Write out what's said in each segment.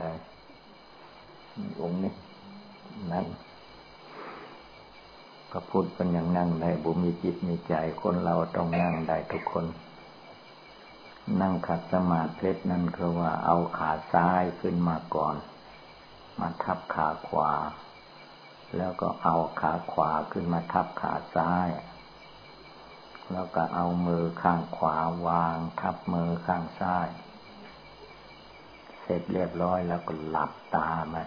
ได้ องค์นี้นั่นพระพุทธเป็นอย่างนั่งได้บุมีจิตมีใจคนเราต้องนั่งได้ทุกคน นั่งขัดสมาธินั่นคือว่าเอาขาซ้ายขึ้นมาก่อน มาทับขาขวา แล้วก็เอาขาขวาขึ้นมาทับขาซ้าย แล้วก็เอามือข้างขวาวาง ทับมือข้างซ้าย สร็จเรียบร้อยแล้วก็หลับตามา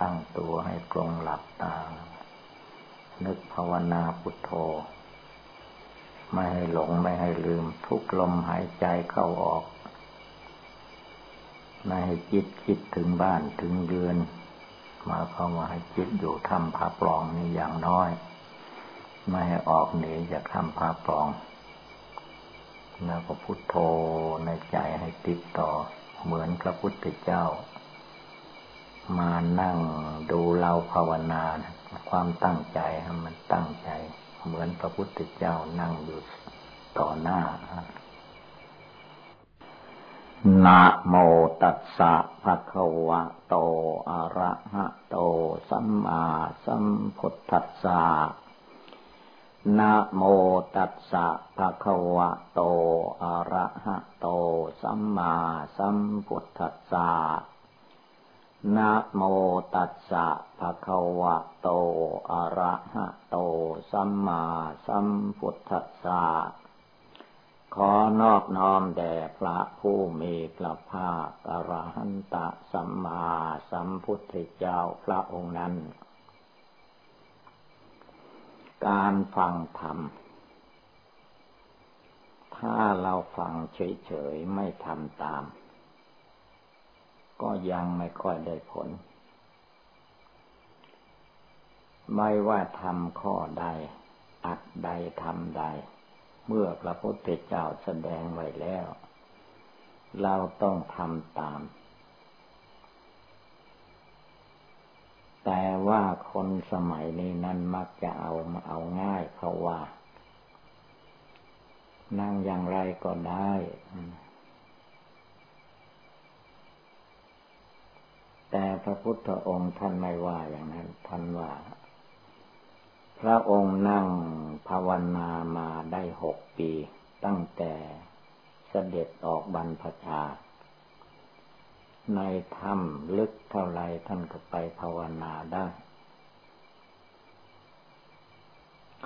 ตั้งตัวให้ตรงหลับตา นึกภาวนาพุทโธ ไม่ให้หลงไม่ให้ลืม ทุกลมหายใจเข้าออก ไม่ให้จิตคิดถึงบ้านถึงเรือนมาเข้ามาให้จิตอยู่ทำผาปลองนี่อย่างน้อย ไม่ให้ออกหนีจากทำผาปลอง แล้วก็พุทโธในใจให้ติดต่อ เหมือนพระพุทธเจ้า มานั่งดูเราภาวนาความตั้งใจมันตั้งใจ เหมือนพระพุทธเจ้านั่งอยู่ต่อหน้านะโมตัสสะภะคะวะโต อะระหะโต สัมมาสัมพุทธัสสะ นะโมตัสสะภะคะวะโต อะระหะโต สัมมาสัมพุทธัสสะนะโมตัสสะภะคะวะโต อะระหะโต สัมมาสัมพุทธัสสะขอนอบน้อมแด่พระผู้มีพระภาคอรหันตสัมมาสัมพุทธเจ้าพระองค์นั้น การฟังธรรม ถ้าเราฟังเฉยๆไม่ทำตาม ก็ยังไม่ค่อยได้ผล ไม่ว่าทำข้อใด อัดใดทำใด เมื่อพระพุทธเจ้าแสดงไว้แล้ว เราต้องทำตาม แต่ว่าคนสมัยนี้นั้นมักจะเอามาเอาง่ายเพราว่า นั่งอย่างไรก็ได้แต่พระพุทธองค์ท่านไม่ว่าอย่างนั้น ท่านว่า พระองค์นั่งภาวนามาได้หกปี ตั้งแต่เสด็จออกบรรพชา ในถ้ำลึกเท่าไรท่านก็ไปภาวนาได้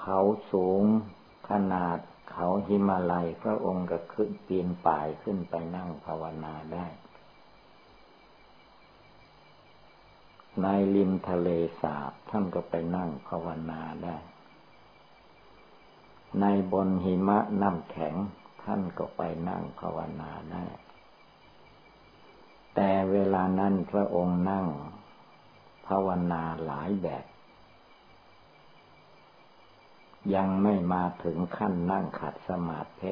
เขาสูงขนาดเขาหิมาลัยพระองค์ก็ขึ้นปีนป่ายขึ้นไปนั่งภาวนาได้ ในริมทะเลสาบท่านก็ไปนั่งภาวนาได้ ในบนหิมะน้ำแข็งท่านก็ไปนั่งภาวนาได้ แต่เวลานั้นพระองค์นั่ง ภาวนาหลายแบบ ยังไม่มาถึงขั้นนั่งขัดสมาธิ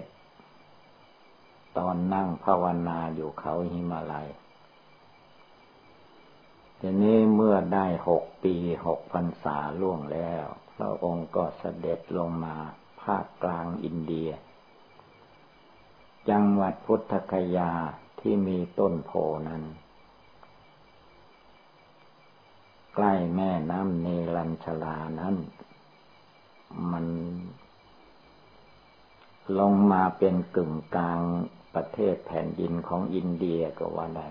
ตอนนั่งภาวนาอยู่เขาหิมาลัยทีนี้เมื่อได้หกปีหกพรรษาล่วงแล้ว พระองค์ก็เสด็จลงมาภาคกลางอินเดีย จังหวัดพุทธคยา ที่มีต้นโพนั้น ใกล้แม่น้ำเนรัญชลานั้น มัน ลงมาเป็นกึ่งกลางประเทศแผ่นดินของอินเดียก็ว่าได้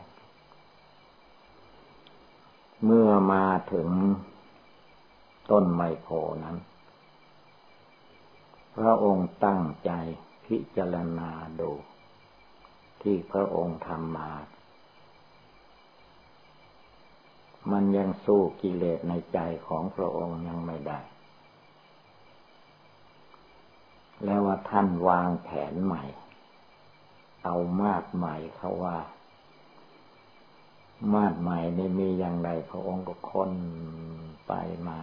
เมื่อมาถึงต้นไมโพนั้น พระองค์ตั้งใจพิจารณาดู ที่พระองค์ทำมา มันยังสู้กิเลสในใจของพระองค์ยังไม่ได้ แล้วว่าท่านวางแผนใหม่ เอามากใหม่เขาว่า มาดใหม่ในมีอย่างไรพระองค์ก็ค้นไปมา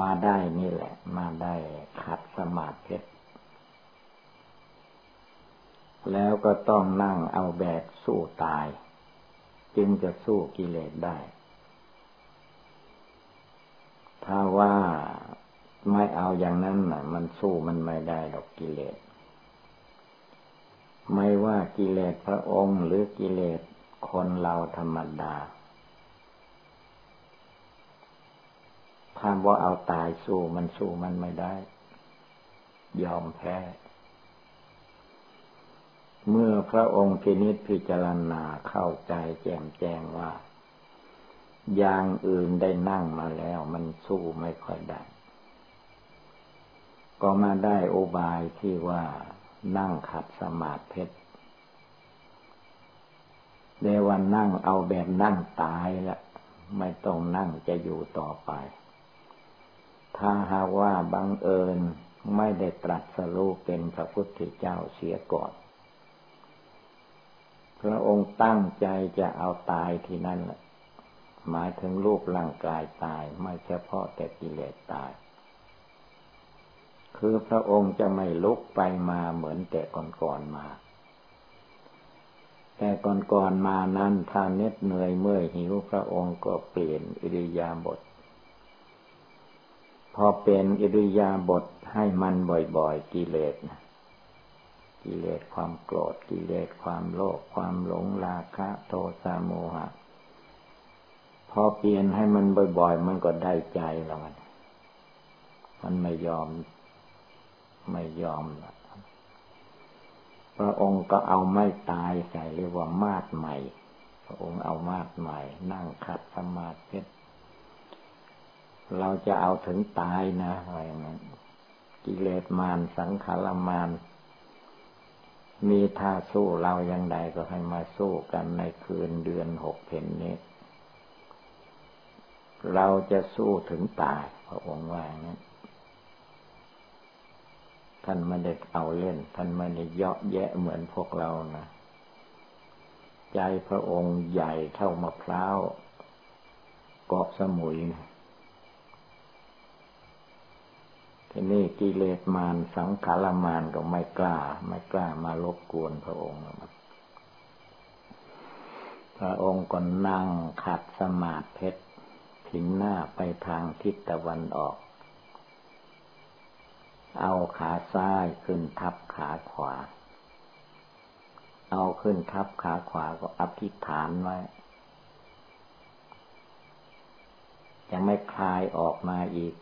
มาได้นี่แหละ มาได้ขัดสมาธิ แล้วก็ต้องนั่งเอาแบบสู้ตาย จึงจะสู้กิเลสได้ ถ้าว่าไม่เอาอย่างนั้นน่ะมันสู้มันไม่ได้ดอกกิเลส ไม่ว่ากิเลสพระองค์หรือกิเลสคนเราธรรมดา ถ้าว่าเอาตายสู้มันสู้มันไม่ได้ ยอมแพ้ เมื่อพระองค์พินิจพิจารณาเข้าใจแจ่มแจ้งว่า อย่างอื่นได้นั่งมาแล้วมันสู้ไม่ค่อยได้ ก็มาได้โอบายที่ว่านั่งขัดสมาธิเดวันนั่งเอาแบบนั่งตายละไม่ต้องนั่งจะอยู่ต่อไป ถ้าหากว่าบังเอิญไม่ได้ตรัสรู้เป็นพระพุทธเจ้าเสียก่อน พระองค์ตั้งใจจะเอาตายที่นั่นแหละหมายถึงรูปร่างกายตายไม่เฉพาะแต่กิเลสตาย คือพระองค์จะไม่ลุกไปมาเหมือนแต่ก่อนๆมา แต่ก่อนๆมานั้นถ้าเน็ดเหนื่อยเมื่อยหิวพระองค์ก็เปลี่ยนอิริยาบถพอเป็นอิริยาบถให้มันบ่อยๆกิเลส กิเลสความโกรธกิเลสความโลภความหลงราคะโทสะโมหะ พอเปลี่ยนให้มันบ่อยๆ มันก็ได้ใจแล้วมันมันไม่ยอม ไม่ยอมพระองค์ก็เอาไม่ตายใส่เรียกว่ามาดใหม่ พระองค์เอามาดใหม่ นั่งขัดสมาธิเราจะเอาถึงตายนะอะไรอย่างนั้นกิเลสมารสังขารมาร มีท่าสู้เราย่างใดก็ให้มาสู้กันในคืนเดือนหกเพนนี้ เราจะสู้ถึงตายพระองค์ว่างนั้นท่านไม่ได้เอาเล่น ท่านไม่ได้เยาะแยะเหมือนพวกเรานะใจพระองค์ใหญ่เท่ามะพร้าวเกาะสมุยนะ ทีนี้กิเลสมารสังขารมารก็ไม่กล้า ไม่กล้ามารบกวนพระองค์พระองค์ก็นั่งขัดสมาธิเพชรถิงหน้าไปทางทิศตะวันออก เอาขาซ้ายขึ้นทับขาขวา เอาขึ้นทับขาขวาก็อธิษฐานไว้ยังไม่คลายออกมาอีก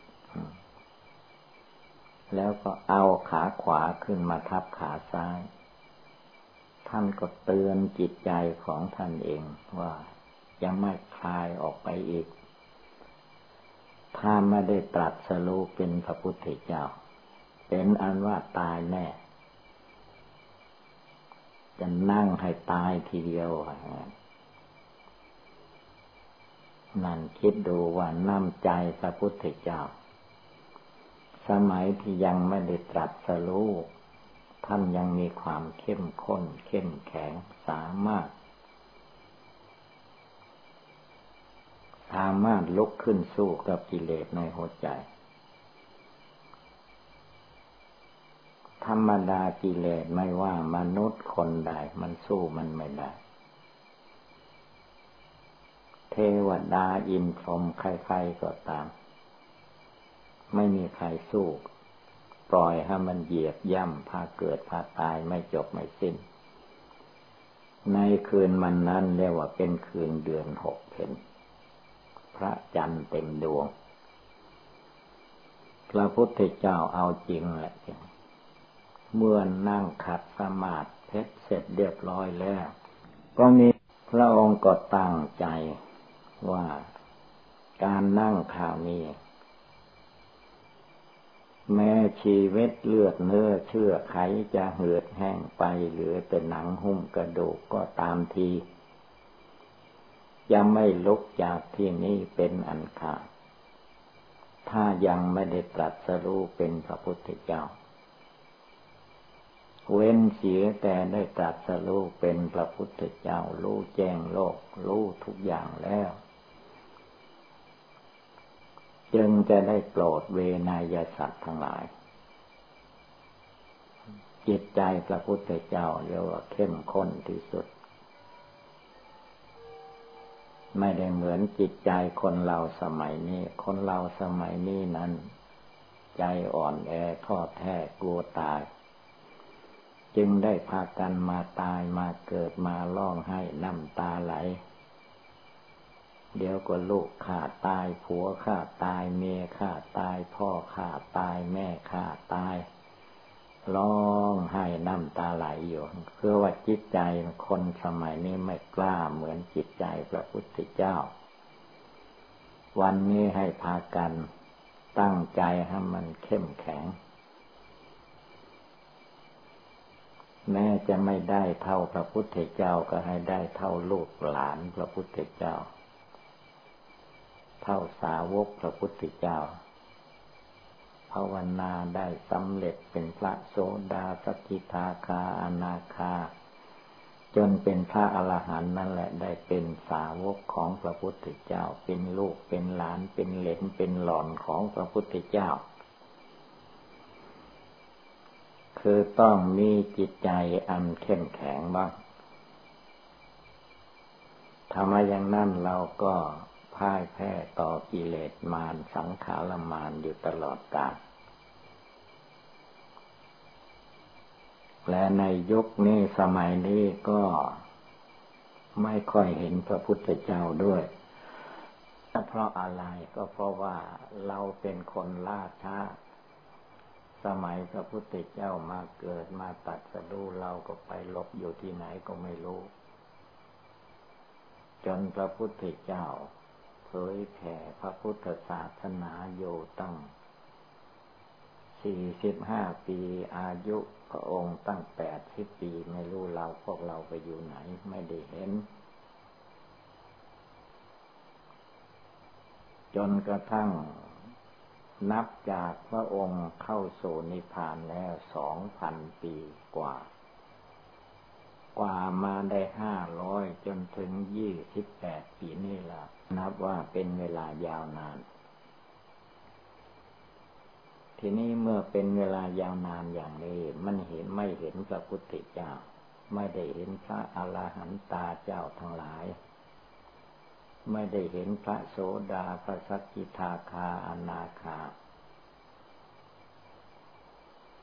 แล้วก็เอาขาขวาขึ้นมาทับขาซ้าย ท่านก็เตือนจิตใจของท่านเองว่าจะไม่คลายออกไปอีก ถ้าไม่ได้ตรัสรู้เป็นพระพุทธเจ้า เป็นอันว่าตายแน่ จะนั่งให้ตายทีเดียวนั่นคิดดูว่าน้ำใจพระพุทธเจ้า สมัยที่ยังไม่ได้ตรัสรู้ท่านยังมีความเข้มข้น เข้มแข็งสามารถ สามารถลุกขึ้นสู้กับกิเลสในหัวใจ ธรรมดากิเลสไม่ว่ามนุษย์คนใดมันสู้มันไม่ได้ เทวดาอินทรมใครๆก็ตาม ไม่มีใครสู้ ปล่อยให้มันเหยียบย่ำพาเกิดพาตายไม่จบไม่สิ้น ในคืนมันนั้นเรียกว่าเป็นคืนเดือนหกเพนพระจันทร์เต็มดวง พระพุทธเจ้าเอาจริงแหละเมื่อนั่งขัดสมาธิเพชรเสร็จเรียบร้อยแล้ว ก็มีพระองค์ก็ตั้งใจว่าการนั่งข่าวนี้ แม้ชีวิตเลือดเนื้อเชื่อไขจะเหือดแห้งไปหรือเป็นหนังหุ้มกระดูกก็ตามที จะไม่ลุกจากที่นี้เป็นอันขาด ถ้ายังไม่ได้ตรัสรู้เป็นพระพุทธเจ้า เว้นเสียแต่ได้ตรัสรู้เป็นพระพุทธเจ้ารู้แจ้งโลกรู้ทุกอย่างแล้ว จึงจะได้โปรดเวนยสัตว์ทั้งหลาย จิตใจพระพุทธเจ้าเรียกว่าเข้มข้นที่สุด ไม่ได้เหมือนจิตใจคนเราสมัยนี้ คนเราสมัยนี้นั้น ใจอ่อนแอทอแท้กลัวตาย จึงได้พากันมาตายมาเกิดมาร้องให้น้ำตาไหล เดี๋ยวก็ลูกขาดตาย ผัวขาดตาย เมียขาดตาย พ่อขาดตาย แม่ขาดตายร้องให้น้ำตาไหลอยู่เพื่อว่าจิตใจคนสมัยนี้ไม่กล้าเหมือนจิตใจพระพุทธเจ้า วันนี้ให้พากันตั้งใจให้มันเข้มแข็ง แม้จะไม่ได้เท่าพระพุทธเจ้าก็ให้ได้เท่าลูกหลานพระพุทธเจ้า เท่าสาวกพระพุทธเจ้า ภาวนาได้สำเร็จเป็นพระโสดาสกิทาคาอนาคา จนเป็นพระอรหันต์นั่นแหละได้เป็นสาวกของพระพุทธเจ้า เป็นลูกเป็นหลานเป็นเหลนเป็นหล่อนของพระพุทธเจ้า คือต้องมีจิตใจอันเข้มแข็งบ้างทำไมอย่างนั้นเราก็ พ่ายแพ้ต่อกิเลสมารสังขารมารอยู่ตลอดกาลและในยุคนี้สมัยนี้ก็ไม่ค่อยเห็นพระพุทธเจ้าด้วยเพราะอะไรก็เพราะว่าเราเป็นคนล่าช้า สมัยพระพุทธเจ้ามาเกิดมาตัดสะดูเราก็ไปลบอยู่ที่ไหนก็ไม่รู้ จนพระพุทธเจ้า ผยแผ่พระพุทธศาสนาโยตั้งสี่สิบห้าปีอายุพระองค์ตั้งแปดสิบปีไม่รู้เราพวกเราไปอยู่ไหนไม่ได้เห็น จนกระทั่งนับจากพระองค์เข้าสู่นิพพานแล้วสองพันปีกว่า กว่ามาได้ห้าร้อยจนถึงยี่สิบแปดปีนี่ละนับว่าเป็นเวลายาวนาน ทีนี้เมื่อเป็นเวลายาวนานอย่างนี้ มันเห็นไม่เห็นพระพุทธเจ้า ไม่ได้เห็นพระอรหันตาเจ้าทั้งหลาย ไม่ได้เห็นพระโสดาพระสักกิทาคาอนาคา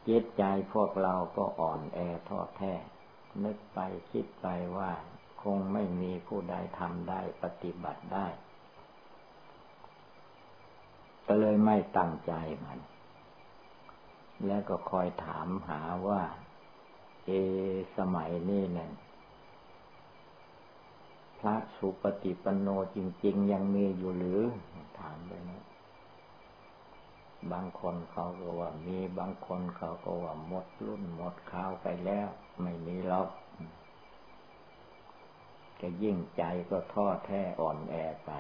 จิตใจพวกเราก็อ่อนแอท้อแท้ นึกไปคิดไปว่าคงไม่มีผู้ใดทำได้ปฏิบัติได้ ก็เลยไม่ตั้งใจมัน แล้วก็คอยถามหาว่า เอ สมัยนี้เนี่ยพระสุปฏิปันโนจริง ๆ ยังมีอยู่หรือ ถามไปนะบางคนเขาก็ว่ามีบางคนเขาก็ว่าหมดรุ่นหมดข่าวไปแล้ว ไม่มีหรอกก็ยิ่งใจก็ท้อแท้อ่อนแอไป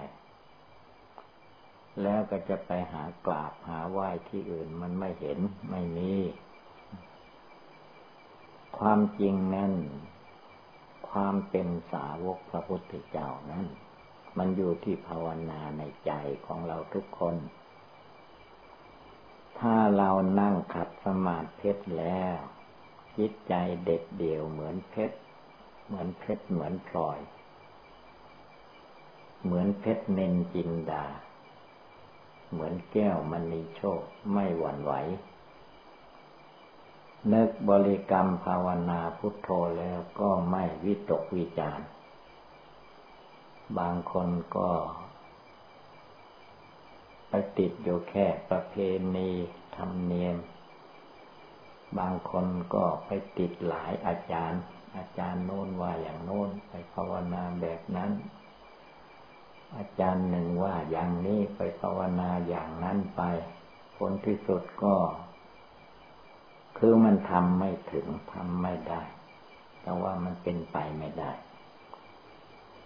แล้วก็จะไปหากราบหาไหว้ที่อื่นมันไม่เห็นไม่มี ความจริงนั้นความเป็นสาวกพระพุทธเจ้านั้น มันอยู่ที่ภาวนาในใจของเราทุกคน ถ้าเรานั่งขัดสมาธิแล้ว จิตใจเด็ดเดี่ยวเหมือนเพชร เหมือนเพชรเหมือนพลอย เหมือนเพชรเนนจินดา เหมือนแก้วมันมีโชคไม่หวั่นไหว นึกบริกรรมภาวนาพุทโธแล้วก็ไม่วิตกวิจารบางคนก็ไปติดอยู่แค่ประเพณีธรรมเนียม บางคนก็ไปติดหลายอาจารย์ อาจารย์โน้นว่าอย่างโน้นไปภาวนาแบบนั้น อาจารย์หนึ่งว่าอย่างนี้ไปภาวนาอย่างนั้นไป ผลที่สุดก็ คือมันทำไม่ถึงทำไม่ได้ แต่ว่ามันเป็นไปไม่ได้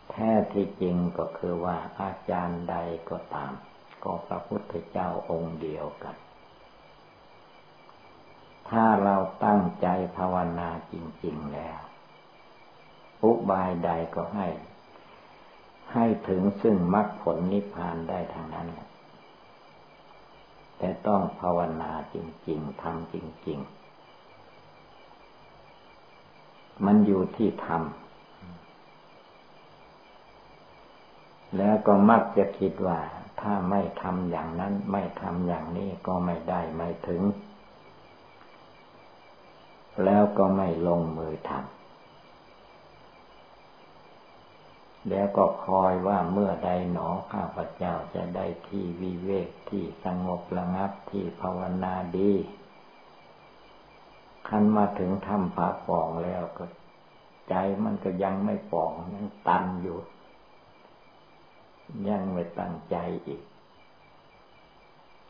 แท้ที่จริงก็คือว่าอาจารย์ใดก็ตาม ก็พระพุทธเจ้าองค์เดียวกัน ถ้าเราตั้งใจภาวนาจริง ๆ แล้วอุบายใดก็ให้ ให้ถึงซึ่งมรรคผลนิพพานได้ทางนั้นแต่ต้องภาวนาจริง ๆทำจริง ๆ มันอยู่ที่ทำแล้วก็มักจะคิดว่า ถ้าไม่ทำอย่างนั้น ไม่ทำอย่างนี้ก็ไม่ได้ไม่ถึง แล้วก็ไม่ลงมือทำแล้วก็คอยว่าเมื่อใดหนอข้าพเจ้าจะได้ที่วิเวกที่สงบระงับที่ภาวนาดีคันมาถึงถ้ำผาปองแล้วก็ ใจมันก็ยังไม่ปองยังตันอยู่ ยังไม่ตั้งใจอีก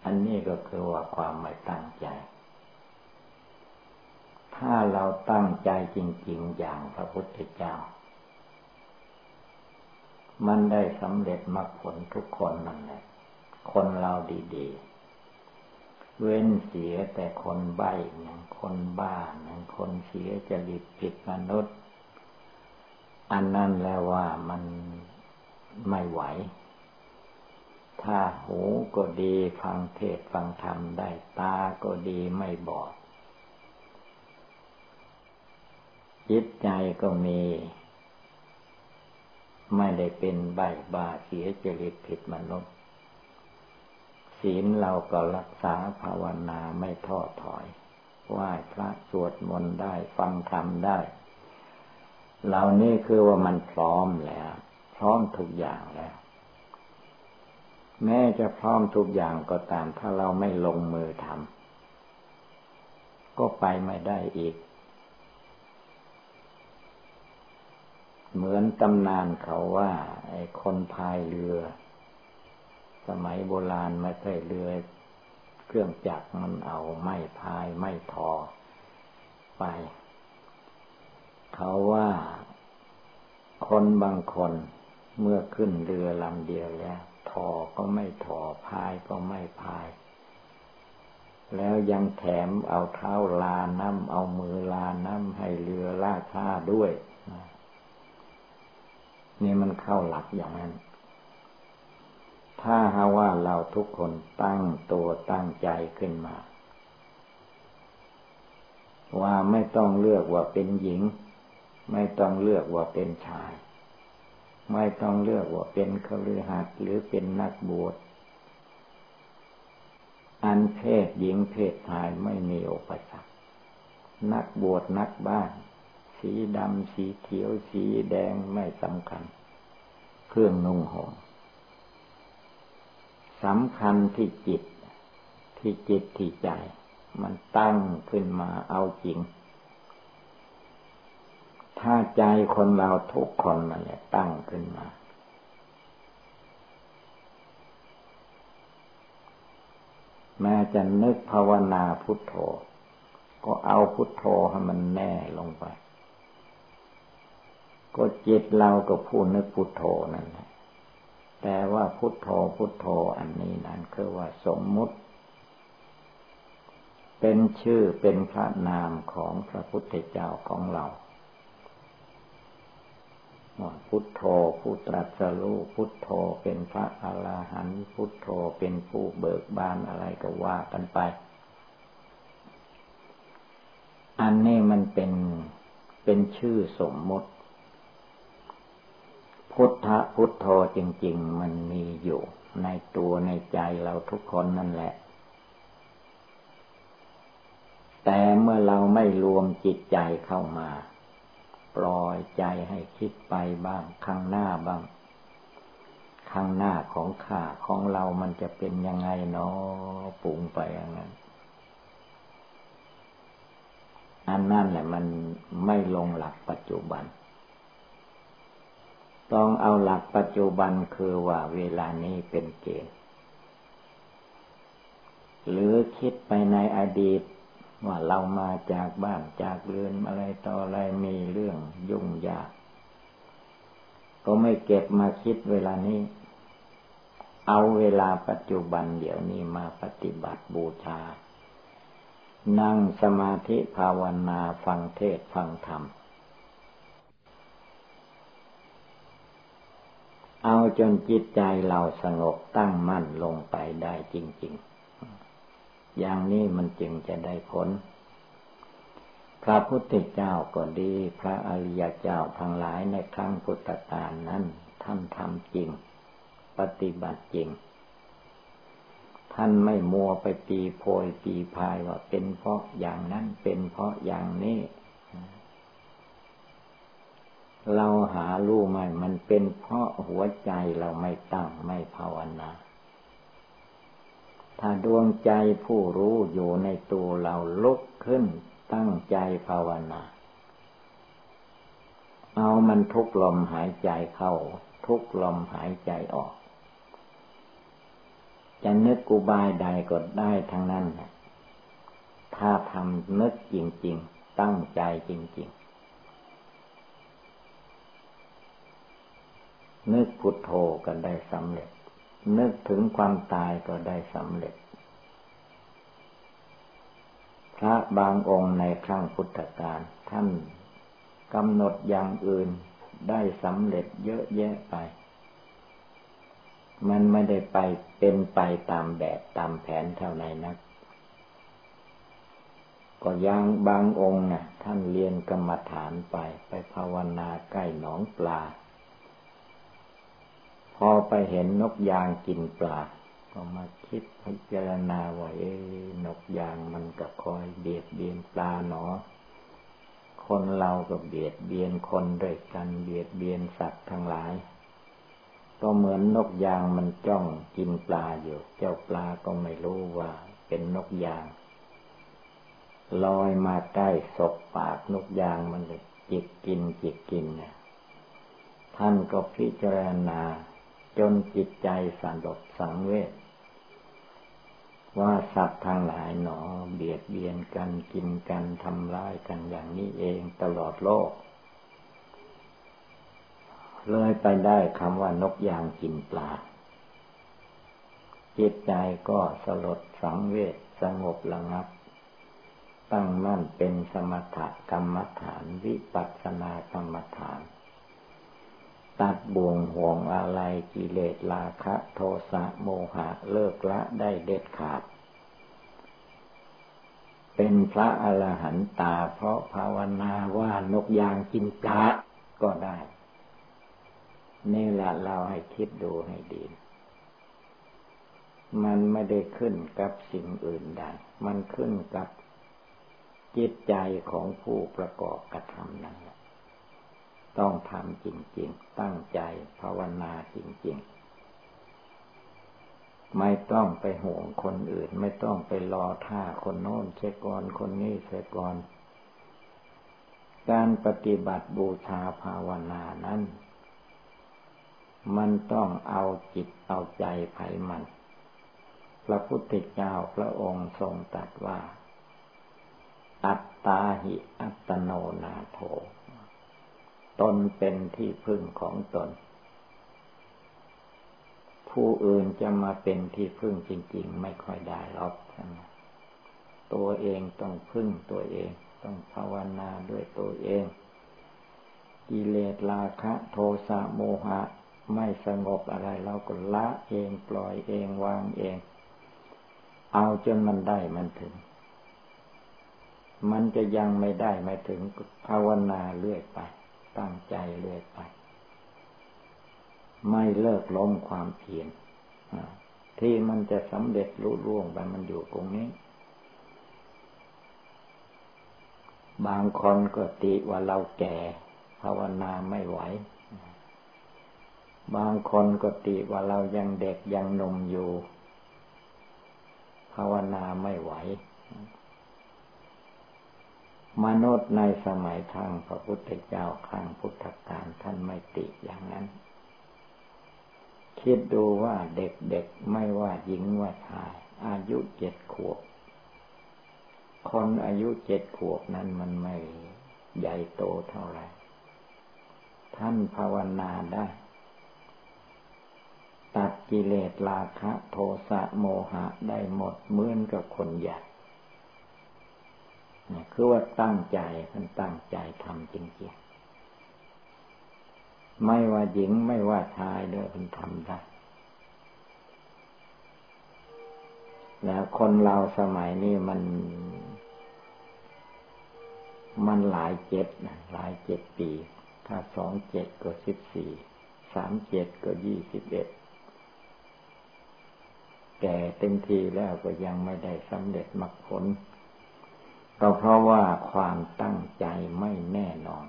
อันนี้ก็คือว่าความไม่ตั้งใจ ถ้าเราตั้งใจจริง ๆ อย่างพระพุทธเจ้า มันได้สำเร็จมรรคผลทุกคนนั่นแหละ คนเราดีๆ เว้นเสียแต่คนใบ้หนึ่งคนบ้าหนึ่งคนเสียจริตผิดมนุษย์ อันนั้นแล้วว่ามันไม่ไหว ถ้าหูก็ดีฟังเทศฟังธรรมได้ ตาก็ดีไม่บอด จิตใจก็มี ไม่ได้เป็นใบบาเสียจริตผิดมนุษย์ ศีลเราก็รักษาภาวนาไม่ท้อถอยไหว้พระสวดมนต์ได้ฟังธรรมได้ เหล่านี้คือว่ามันพร้อมแล้ว พร้อมทุกอย่างแล้ว แม้จะพร้อมทุกอย่างก็ตาม ถ้าเราไม่ลงมือทำก็ไปไม่ได้อีก เหมือนตำนานเขาว่า ไอ้คนพายเรือ สมัยโบราณไม่ใช่เรือ เครื่องจักรมันเอาไม่พายไม่ทอไป เขาว่าคนบางคนเมื่อขึ้นเรือลำเดียวแล้วทอก็ไม่ทอพายก็ไม่พาย แล้วยังแถมเอาเท้าลาน้ำเอามือลาน้ำให้เรือล่าช้าด้วย นี่มันเข้าหลักอย่างนั้น ถ้าหาว่าเราทุกคนตั้งตัวตั้งใจขึ้นมา ว่าไม่ต้องเลือกว่าเป็นหญิง ไม่ต้องเลือกว่าเป็นชาย ไม่ต้องเลือกว่าเป็นคฤหัสหรือเป็นนักบวชอันเพศหญิงเพศชายไม่มีอุปสรรค นักบวชนักบ้าน สีดำสีเขียวสีแดงไม่สำคัญ เครื่องนุ่งห่มสำคัญที่จิต ที่จิตที่ใจ มันตั้งขึ้นมาเอาจริง ถ้าใจคนเราทุกคนนั่นแหละตั้งขึ้นมาแม้จะนึกภาวนาพุทโธ ก็เอาพุทโธให้มันแน่ลงไป ก็จิตเราก็พูดนึกพุทโธนั่นแหละแต่ว่าพุทโธพุทโธอันนี้นั้นคือว่าสมมุติ เป็นชื่อเป็นพระนามของพระพุทธเจ้าของเราพุทโธผู้ตรัสรู้พุทโธเป็นพระอรหันต์พุทโธเป็นผู้เบิกบานอะไรก็ว่ากันไป อันนี้มันเป็นเป็นชื่อสมมติ พุทธพุทโธจริง ๆ มันมีอยู่ ในตัวในใจเราทุกคนนั่นแหละ แต่เมื่อเราไม่รวมจิตใจเข้ามา ปล่อยใจให้คิดไปบ้างข้างหน้าบ้าง ข้างหน้าของข้าของเรามันจะเป็นยังไงเนาะปรุงไปอย่างนั้นอันนั่นแหละมันไม่ลงหลักปัจจุบัน ต้องเอาหลักปัจจุบันคือว่าเวลานี้เป็นเกณฑ์หรือคิดไปในอดีต ว่าเรามาจากบ้านจากเรือนอะไรต่ออะไรมีเรื่องยุ่งยาก ก็ไม่เก็บมาคิดเวลานี้ เอาเวลาปัจจุบันเดี๋ยวนี้มาปฏิบัติบูชา นั่งสมาธิภาวนาฟังเทศฟังธรรม เอาจนจิตใจเราสงบตั้งมั่นลงไปได้จริง ๆ อย่างนี้มันจึงจะได้ผล พระพุทธเจ้าก็ดี พระอริยเจ้าทั้งหลายในครั้งพุทธกาลนั้น ท่านทำจริง ปฏิบัติจริง ท่านไม่มัวไปตีโพยตีพายว่าเป็นเพราะอย่างนั้นเป็นเพราะอย่างนี้ เราหารู้ไหมมันเป็นเพราะหัวใจเราไม่ตั้งไม่ภาวนาถ้าดวงใจผู้รู้อยู่ในตัวเราลุกขึ้นตั้งใจภาวนา เอามันทุกลมหายใจเข้า ทุกลมหายใจออก จะนึกกูบายใดก็ได้ทั้งนั้น ถ้าทำนึกจริง ๆ ตั้งใจจริง ๆ นึกพุทโธก็ได้สำเร็จ นึกถึงความตายก็ได้สำเร็จ พระบางองค์ในครั้งพุทธกาลท่านกำหนดอย่างอื่นได้สำเร็จเยอะแยะไป มันไม่ได้ไปเป็นไปตามแบบตามแผนเท่าไหร่นัก ก็ยังบางองค์นะ่ะ ท่านเรียนกรรมฐานไปไปภาวนาใกล้หนองปลา พอไปเห็นนกยางกินปลา ก็มาคิดพิจารณาว่าเอ๊นกยางมันก็คอยเบียดเบียนปลาหนอ คนเราก็เบียดเบียนคนด้วยกันเบียดเบียนสัตว์ทั้งหลาย ก็เหมือนนกยางมันจ้องกินปลาอยู่ เจ้าปลาก็ไม่รู้ว่าเป็นนกยาง ลอยมาใกล้ศพปากนกยางมันเลยจิกกินจิกกินเนี่ยท่านก็พิจารณา จนจิตใจสันดบสังเวชว่าสัตว์ทางหลายหนอ เบียดเบียนกันกินกันทำร้ายกันอย่างนี้เองตลอดโลก เลยไปได้คำว่านกยางกินปลาจิตใจก็สลดสังเวชสงบระงับ ตั้งมั่นเป็นสมถกรรมฐานวิปัสสนากรรมฐาน ตัดบ่วงห่วงอะไรกิเลสราคะโทสะโมหะเลิกละได้เด็ดขาด เป็นพระอรหันตาเพราะภาวนาว่านกยางกินปลาก็ได้ นี่แหละเราให้คิดดูให้ดี มันไม่ได้ขึ้นกับสิ่งอื่นใด มันขึ้นกับจิตใจของผู้ประกอบกระทำนั่นแหละ ต้องทำจริงๆ ตั้งใจภาวนาจริงๆ ไม่ต้องไปห่วงคนอื่น ไม่ต้องไปรอท่าคนโน้นเชกอนคนนี้เชกอน การปฏิบัติบูชาภาวนานั้น มันต้องเอาจิตเอาใจไผมัน พระพุทธเจ้าพระองค์ทรงตรัสว่า อัตตาหิอัตโนนาโถ ตนเป็นที่พึ่งของตน ผู้อื่นจะมาเป็นที่พึ่งจริง ๆ ไม่ค่อยได้หรอกตัวเองต้องพึ่งตัวเอง ต้องภาวนาด้วยตัวเอง กิเลสราคะ โทสะโมหะ ไม่สงบอะไรเราก็ละเองปล่อยเองวางเอง เอาจนมันได้มันถึง มันจะยังไม่ได้ไม่ถึงภาวนาเรื่อยไป ตั้งใจเรื่อยไป ไม่เลิกล้มความเพียรที่มันจะสำเร็จรุ่ร่วงไปมันอยู่ตรงนี้ บางคนก็ติว่าเราแก่ภาวนาไม่ไหว บางคนก็ติว่าเรายังเด็กยังนมอยู่ ภาวนาไม่ไหว มนุษย์ในสมัยทางพระพุทธเจ้าข้างพุทธกาลท่านไม่ติอย่างนั้น คิดดูว่าเด็กๆไม่ว่าหญิงว่าชาย อายุเจ็ดขวบ คนอายุเจ็ดขวบนั้นมันไม่ใหญ่โตเท่าไหร่ ท่านภาวนาได้ ตัดกิเลสราคะ โทสะโมหะได้หมดเหมือนกับคนใหญ่ นี่คือว่าตั้งใจท่านตั้งใจทำจริงๆ ไม่ว่าหญิงไม่ว่าชายเด้อท่านทำได้ แล้วคนเราสมัยนี้มัน มันหลายเจ็ดนะหลายเจ็ดปี ถ้าสองเจ็ดก็สิบสี่ สามเจ็ดก็ยี่สิบเอ็ดแก่เต็มทีแล้วก็ยังไม่ได้สำเร็จมรรคผล ก็เพราะว่าความตั้งใจไม่แน่นอน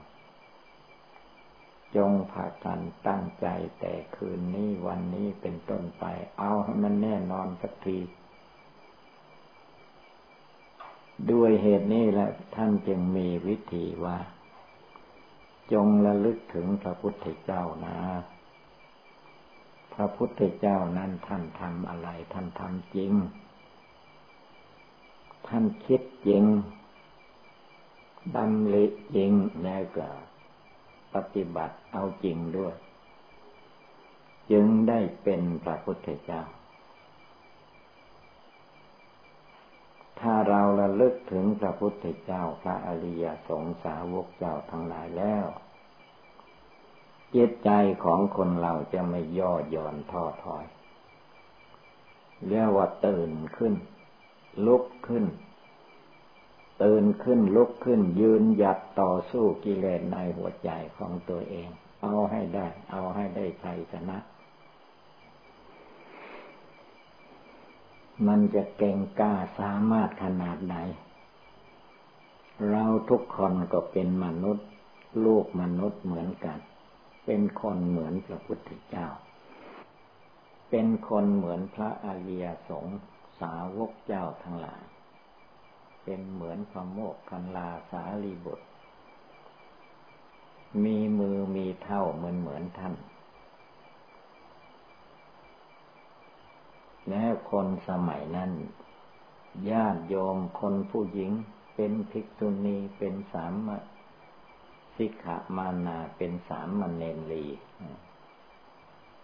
จงพากันตั้งใจแต่คืนนี้วันนี้เป็นต้นไป เอาให้มันแน่นอนสักที ด้วยเหตุนี้แหละท่านจึงมีวิธีว่า จงระลึกถึงพระพุทธเจ้านะพระพุทธเจ้านั้นท่านทำอะไรท่านทำจริง ท่านคิดจริงดำริจริงแล้วก็ปฏิบัติเอาจริงด้วย จึงได้เป็นพระพุทธเจ้า ถ้าเราระลึกถึงพระพุทธเจ้าพระอริยสงสาวกเจ้าทั้งหลายแล้วจิตใจของคนเราจะไม่ย่อหย่อนท้อถอย เรียกว่าตื่นขึ้น ลุกขึ้น ตื่นขึ้นลุกขึ้น ยืนหยัดต่อสู้กิเลสในหัวใจของตัวเอง เอาให้ได้ เอาให้ได้ชัยชนะ มันจะเก่งกล้าสามารถขนาดไหน เราทุกคนก็เป็นมนุษย์ ลูกมนุษย์เหมือนกัน เป็นคนเหมือนพระพุทธเจ้า เป็นคนเหมือนพระอริยสงฆ์ สาวกเจ้าทั้งหลาย เป็นเหมือนพระโมกขันลาสาลีบุตร มีมือมีเท่าเหมือนเหมือนท่าน แล้วคนสมัยนั้นญาติโยมคนผู้หญิงเป็นภิกษุณีเป็นสามสิกขามานาเป็นสามมเณรี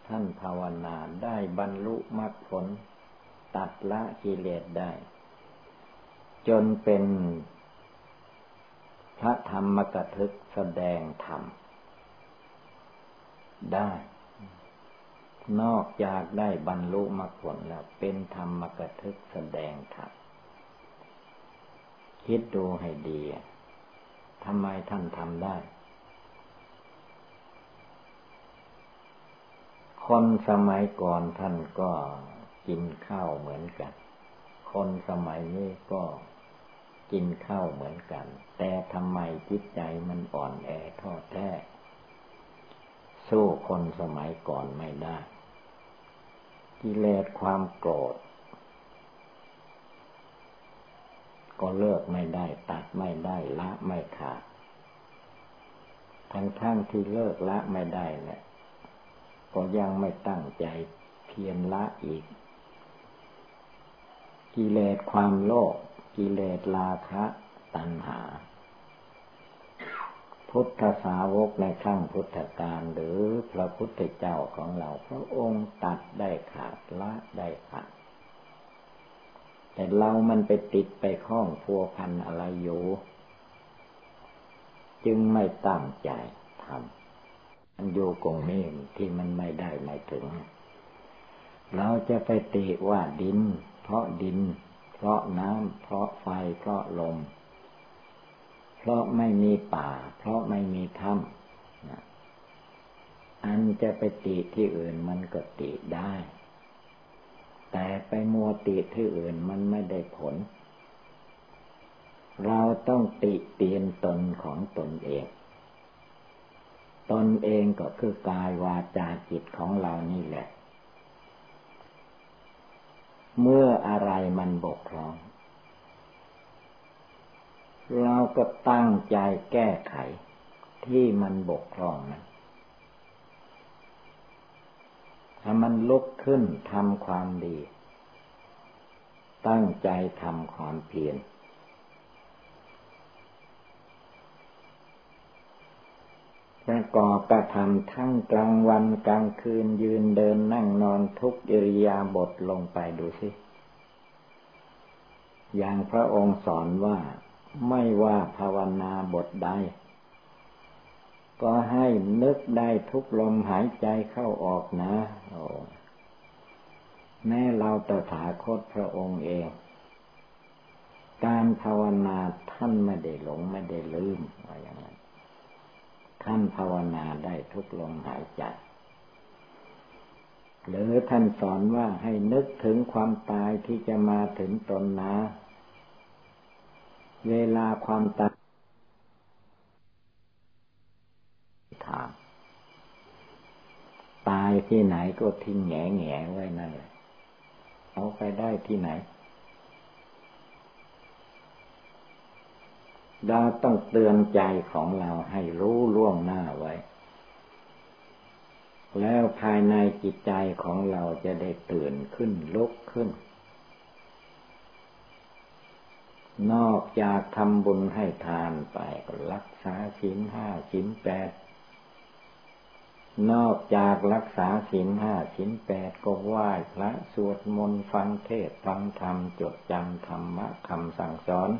ท่านภาวนาได้บรรลุมรรคผล ตัดละกิเลสได้ จนเป็นพระธรรมกถึกแสดงธรรม ได้ นอกจากได้บรรลุมรรคผลแล้วเป็นธรรมกถึกแสดงธรรม คิดดูให้ดีทำไมท่านทำได้ คนสมัยก่อนท่านก็ กินข้าวเหมือนกัน คนสมัยนี้ก็กินข้าวเหมือนกัน แต่ทำไมจิตใจมันอ่อนแอท้อแท้ สู้คนสมัยก่อนไม่ได้ กิเลสความโกรธ ก็เลิกไม่ได้ตัดไม่ได้ละไม่ขาด ทั้งทั้งที่เลิกละไม่ได้เนี่ยก็ยังไม่ตั้งใจเพียรละอีก กิเลสความโลภกิเลสราคะตัณหา พุทธสาวกในครั้งพุทธกาลหรือพระพุทธเจ้าของเราพระองค์ตัดได้ขาดละได้ขาดแต่เรามันไปติดไปคล้องพัวพันอะไรอยู่จึงไม่ตั้งใจทำมันอยู่กงนี้ที่มันไม่ได้ไม่ถึง เราจะไปติว่าดินเพราะดิน เพราะน้ำเพราะไฟ เพราะลม เพราะไม่มีป่า เพราะไม่มีถ้ำอันจะไปติที่อื่นมันก็ติได้ แต่ไปมัวติที่อื่นมันไม่ได้ผล เราต้องติเตียนตนของตนเอง ตนเองก็คือกายวาจาจิตของเรานี่แหละ เมื่ออะไรมันบกพร่อง เราก็ตั้งใจแก้ไขที่มันบกพร่องนั้นถ้ามันลุกขึ้นทำความดี ตั้งใจทำความเพียร ประกอบกระทำทั้งกลางวันกลางคืนยืนเดินนั่งนอนทุกอิริยาบถลงไปดูสิ อย่างพระองค์สอนว่าไม่ว่าภาวนาบทใด ก็ให้นึกได้ทุกลมหายใจเข้าออกนะแม้เราตถาคตพระองค์เอง การภาวนาท่านไม่ได้หลงไม่ได้ลืมว่าอย่าง ท่านภาวนาได้ทุกลมหายใจ หรือท่านสอนว่าให้นึกถึงความตายที่จะมาถึงตนนะ เวลาความตายถามตายที่ไหนก็ทิ้งแง่แง่ไว้นั่นแหละเอาไปได้ที่ไหน เราต้องเตือนใจของเราให้รู้ล่วงหน้าไว้ แล้วภายในจิตใจของเราจะได้ตื่นขึ้นลุกขึ้น นอกจากทำบุญให้ทานไปก็รักษาศีลห้าศีลแปดนอกจากรักษาศีลห้าศีลแปดก็ไหว้พระสวดมนต์ฟังเทศฟังธรรมจดจำธรรมะคำสั่งสอน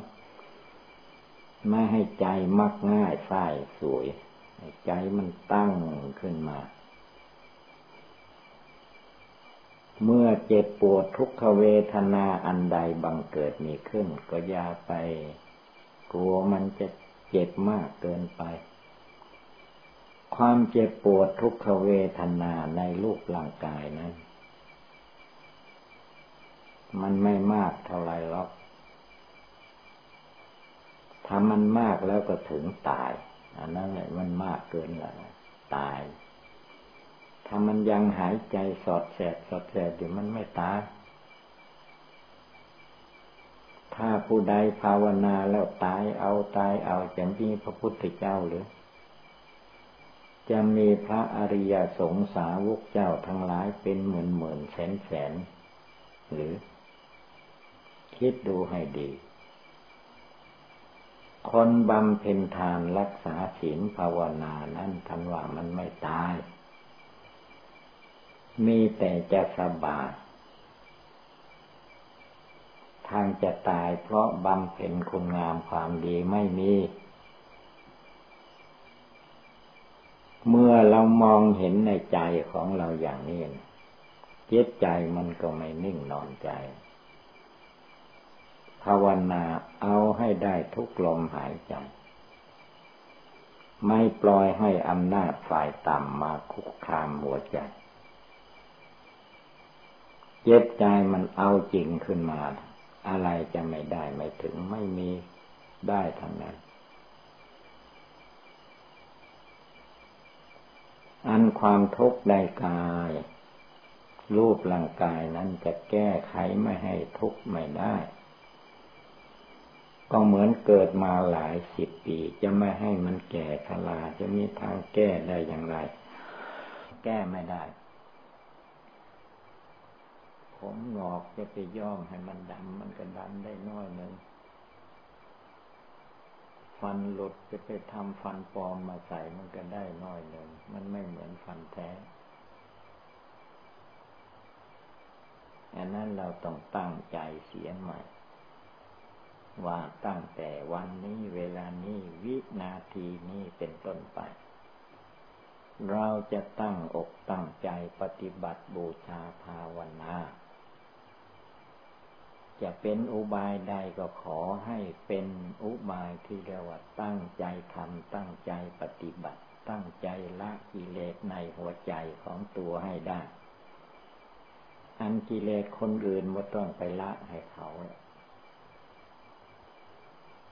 ไม่ให้ใจมักง่ายส่สวย ใจมันตั้งขึ้นมา เมื่อเจ็บปวดทุกขเวทนาอันใดบังเกิดมีขึ้น ก็อย่าไป กลัวมันจะเจ็บมากเกินไป ความเจ็บปวดทุกขเวทนาในรูปร่างกายนั้น มันไม่มากเท่าไรหรอก ถ้ามันมากแล้วก็ถึงตาย อันนั้นแหละมันมากเกินแล้วตาย ถ้ามันยังหายใจสอดแสดสอดแสดเดี๋ยวมันไม่ตาย ถ้าผู้ใดภาวนาแล้วตายเอาตายเอาจะมีพระพุทธเจ้าหรือ จะมีพระอริยสงสาวกเจ้าทั้งหลายเป็นหมื่นหมื่นแสนแสนหรือ คิดดูให้ดี คนบำเพ็ญทานรักษาศีลภาวนานั้นทันว่ามันไม่ตาย มีแต่จะสบายทางจะตายเพราะบำเพ็ญคุณงามความดีไม่มี เมื่อเรามองเห็นในใจของเราอย่างนี้จิตใจมันก็ไม่นิ่งนอนใจ ภาวนา เอาให้ได้ทุกลมหายใจ ไม่ปล่อยให้อำนาจฝ่ายต่ำมาคุกคามหัวใจ เจ็บใจมันเอาจริงขึ้นมา อะไรจะไม่ได้ไม่ถึงไม่มีได้ทั้งนั้น อันความทุกข์ในกาย รูปร่างกายนั้นจะแก้ไขไม่ให้ทุกข์ไม่ได้ ก็เหมือนเกิดมาหลายสิบปี จะไม่ให้มันแก่ชราจะมีทางแก้ได้อย่างไร แก้ไม่ได้ ผมหงอกจะไปย่อมให้มันดำมันก็ดำได้น้อยหนึ่งฟันหลุดจะไปทำฟันปลอมมาใส่มันก็ได้น้อยหนึ่งมันไม่เหมือนฟันแท้อันนั้นเราต้องตั้งใจเสียใหม่ ว่าตั้งแต่วันนี้เวลานี้วินาทีนี้เป็นต้นไป เราจะตั้งอกตั้งใจปฏิบัติบูชาภาวนา จะเป็นอุบายใดก็ขอให้เป็นอุบายที่เรียกว่าตั้งใจทำตั้งใจปฏิบัติ ตั้งใจละกิเลสในหัวใจของตัวให้ได้ อันกิเลสคนอื่นไม่ต้องไปละให้เขา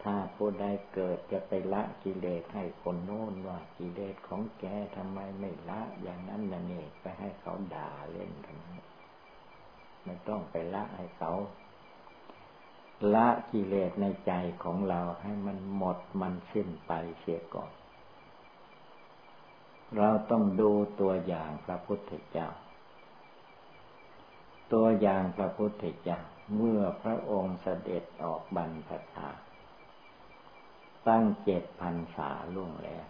ถ้าผู้ใดเกิดจะไปละกิเลสให้คนโน้นว่ากิเลสของแกทำไมไม่ละอย่างนั้นอย่างนี้ไปให้เขาด่าเล่นกันไม่ต้องไปละให้เขา ละกิเลสในใจของเราให้มันหมดมันสิ้นไปเสียก่อน เราต้องดูตัวอย่างพระพุทธเจ้า ตัวอย่างพระพุทธเจ้าเมื่อพระองค์เสด็จออกบรรพชา ตั้งเจ็ดพันษาล่วงแล้ว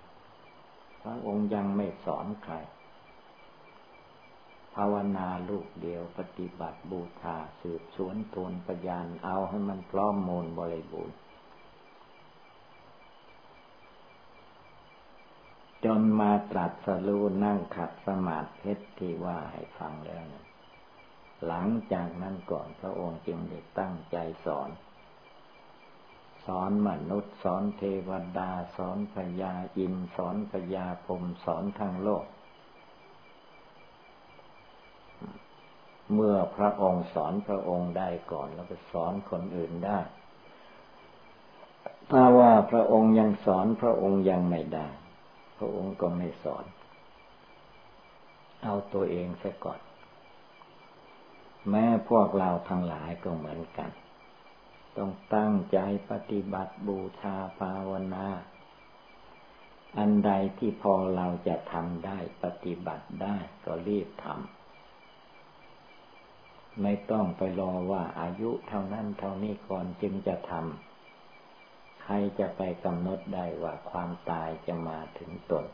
พระองค์ยังไม่สอนใคร ภาวนาลูกเดียวปฏิบัติบูชาสืบสวนทวนปัญญาเอาให้มันพร้อมมูลบริบูรณ์จนมาตรัสรู้นั่งขัดสมาธิที่ว่าให้ฟังแล้วนะหลังจากนั้นก่อนพระองค์จึงได้ตั้งใจสอน สอนมนุษย์ สอนเทวดา สอนพญาอินสอนพญาพรมสอนทางโลก เมื่อพระองค์สอนพระองค์ได้ก่อนแล้วก็สอนคนอื่นได้ ถ้าว่าพระองค์ยังสอนพระองค์ยังไม่ได้ พระองค์ก็ไม่สอน เอาตัวเองซะก่อน แม้พวกเราทั้งหลายก็เหมือนกัน ต้องตั้งใจปฏิบัติบูชาภาวนา อันใดที่พอเราจะทำได้ปฏิบัติได้ก็รีบทำ ไม่ต้องไปรอว่าอายุเท่านั้นเท่านี้ก่อนจึงจะทำ ใครจะไปกำหนดได้ว่าความตายจะมาถึงตน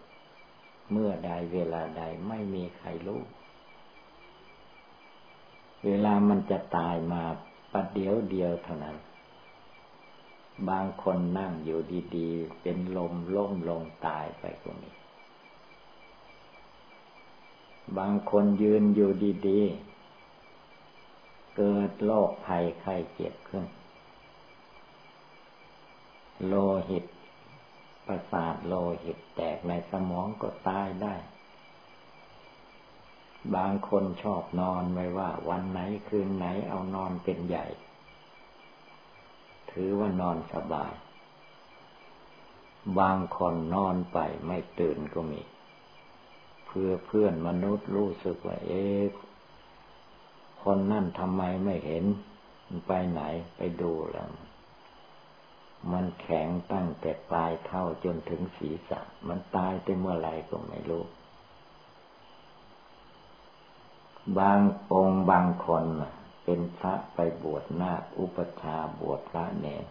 เมื่อใดเวลาใดไม่มีใครรู้ เวลามันจะตายมาประเดี๋ยวเดียวเท่านั้น บางคนนั่งอยู่ดีๆ เป็นลมล้มลงตายไปก็มี บางคนยืนอยู่ดีๆ เกิดโรคภัยไข้เจ็บขึ้น โลหิต ประสาทโลหิตแตกในสมองก็ตายได้ บางคนชอบนอนไม่ว่า วันไหนคืนไหนเอานอนเป็นใหญ่ ถือว่านอนสบาย บางคนนอนไปไม่ตื่นก็มี เพื่อเพื่อนมนุษย์รู้สึกว่าเอ๊ะคนนั่นทำไมไม่เห็น ไปไหนไปดูแล้วมันแข็งตั้งแต่ปลายเท่าจนถึงศีรษะ มันตายไปเมื่อไรก็ไม่รู้ บางองค์บางคน เป็นพระไปบวชนาคอุปชาบวชพระเนร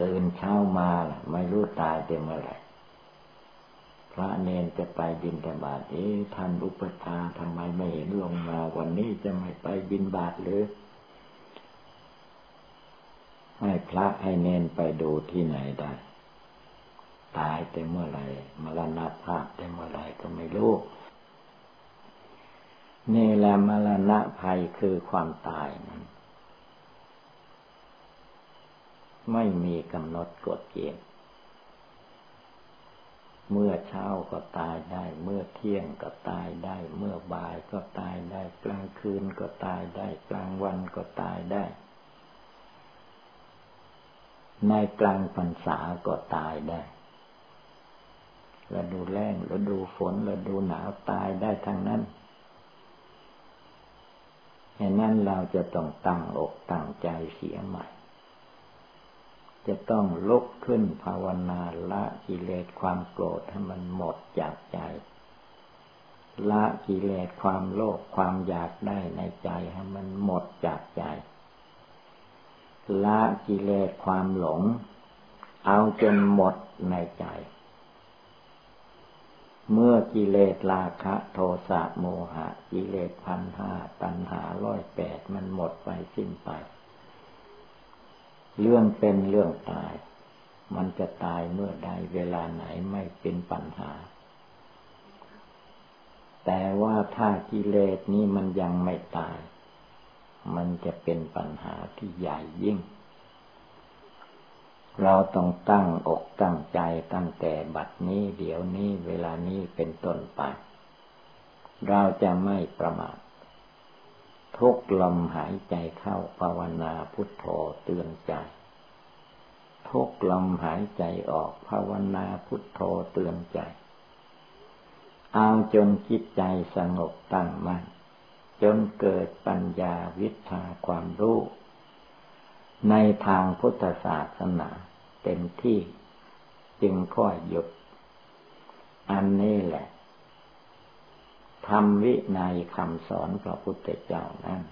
ตื่นเช้ามาไม่รู้ตายเต็มเมื่อไหร่พระเนนจะไปบินบาตเอ๊ะท่านอุปชาทำไมไม่เห็นลงมาวันนี้จะไม่ไปบินบาตหรือ ให้พระให้เนนไปดูที่ไหนได้ ตายเต็มเมื่อไหร่มรณภาพเต็มเมื่อไหร่ก็ไม่รู้ นี่แหละมรณะภัยคือความตายนั้น ไม่มีกำหนดกฎเกณฑ์เมื่อเช้าก็ตายได้ เมื่อเที่ยงก็ตายได้ เมื่อบ่ายก็ตายได้ กลางคืนก็ตายได้ กลางวันก็ตายได้ ในกลางพรรษาก็ตายได้ฤดูแล้งฤดูฝนฤดูหนาวตายได้ทั้งนั้น ฉะนั้นเราจะต้องตั้งอกตั้งใจเสียใหม่ จะต้องลุกขึ้นภาวนาละกิเลสความโกรธให้มันหมดจากใจ ละกิเลสความโลภความอยากได้ในใจให้มันหมดจากใจ ละกิเลสความหลง เอาจนหมดในใจ เมื่อกิเลสราคะโทสะโมหะ กิเลสพันห้าตัณหาร้อยแปดมันหมดไปสิ้นไป เรื่องเป็นเรื่องตาย มันจะตายเมื่อใดเวลาไหนไม่เป็นปัญหา แต่ว่าถ้ากิเลสนี้มันยังไม่ตาย มันจะเป็นปัญหาที่ใหญ่ยิ่ง เราต้องตั้งอกตั้งใจตั้งแต่บัดนี้เดี๋ยวนี้เวลานี้เป็นต้นไป เราจะไม่ประมาททุกลมหายใจเข้าภาวนาพุทโธเตือนใจ ทุกลมหายใจออกภาวนาพุทโธเตือนใจ เอาจนจิตใจสงบตั้งมัน่นจนเกิดปัญญาวิชาความรู้ ในทางพุทธศาสนาเต็มที่จึงค่อยหยุด อันนี้แหละทำวินัยคำสอนพระพุทธเจ้านั้น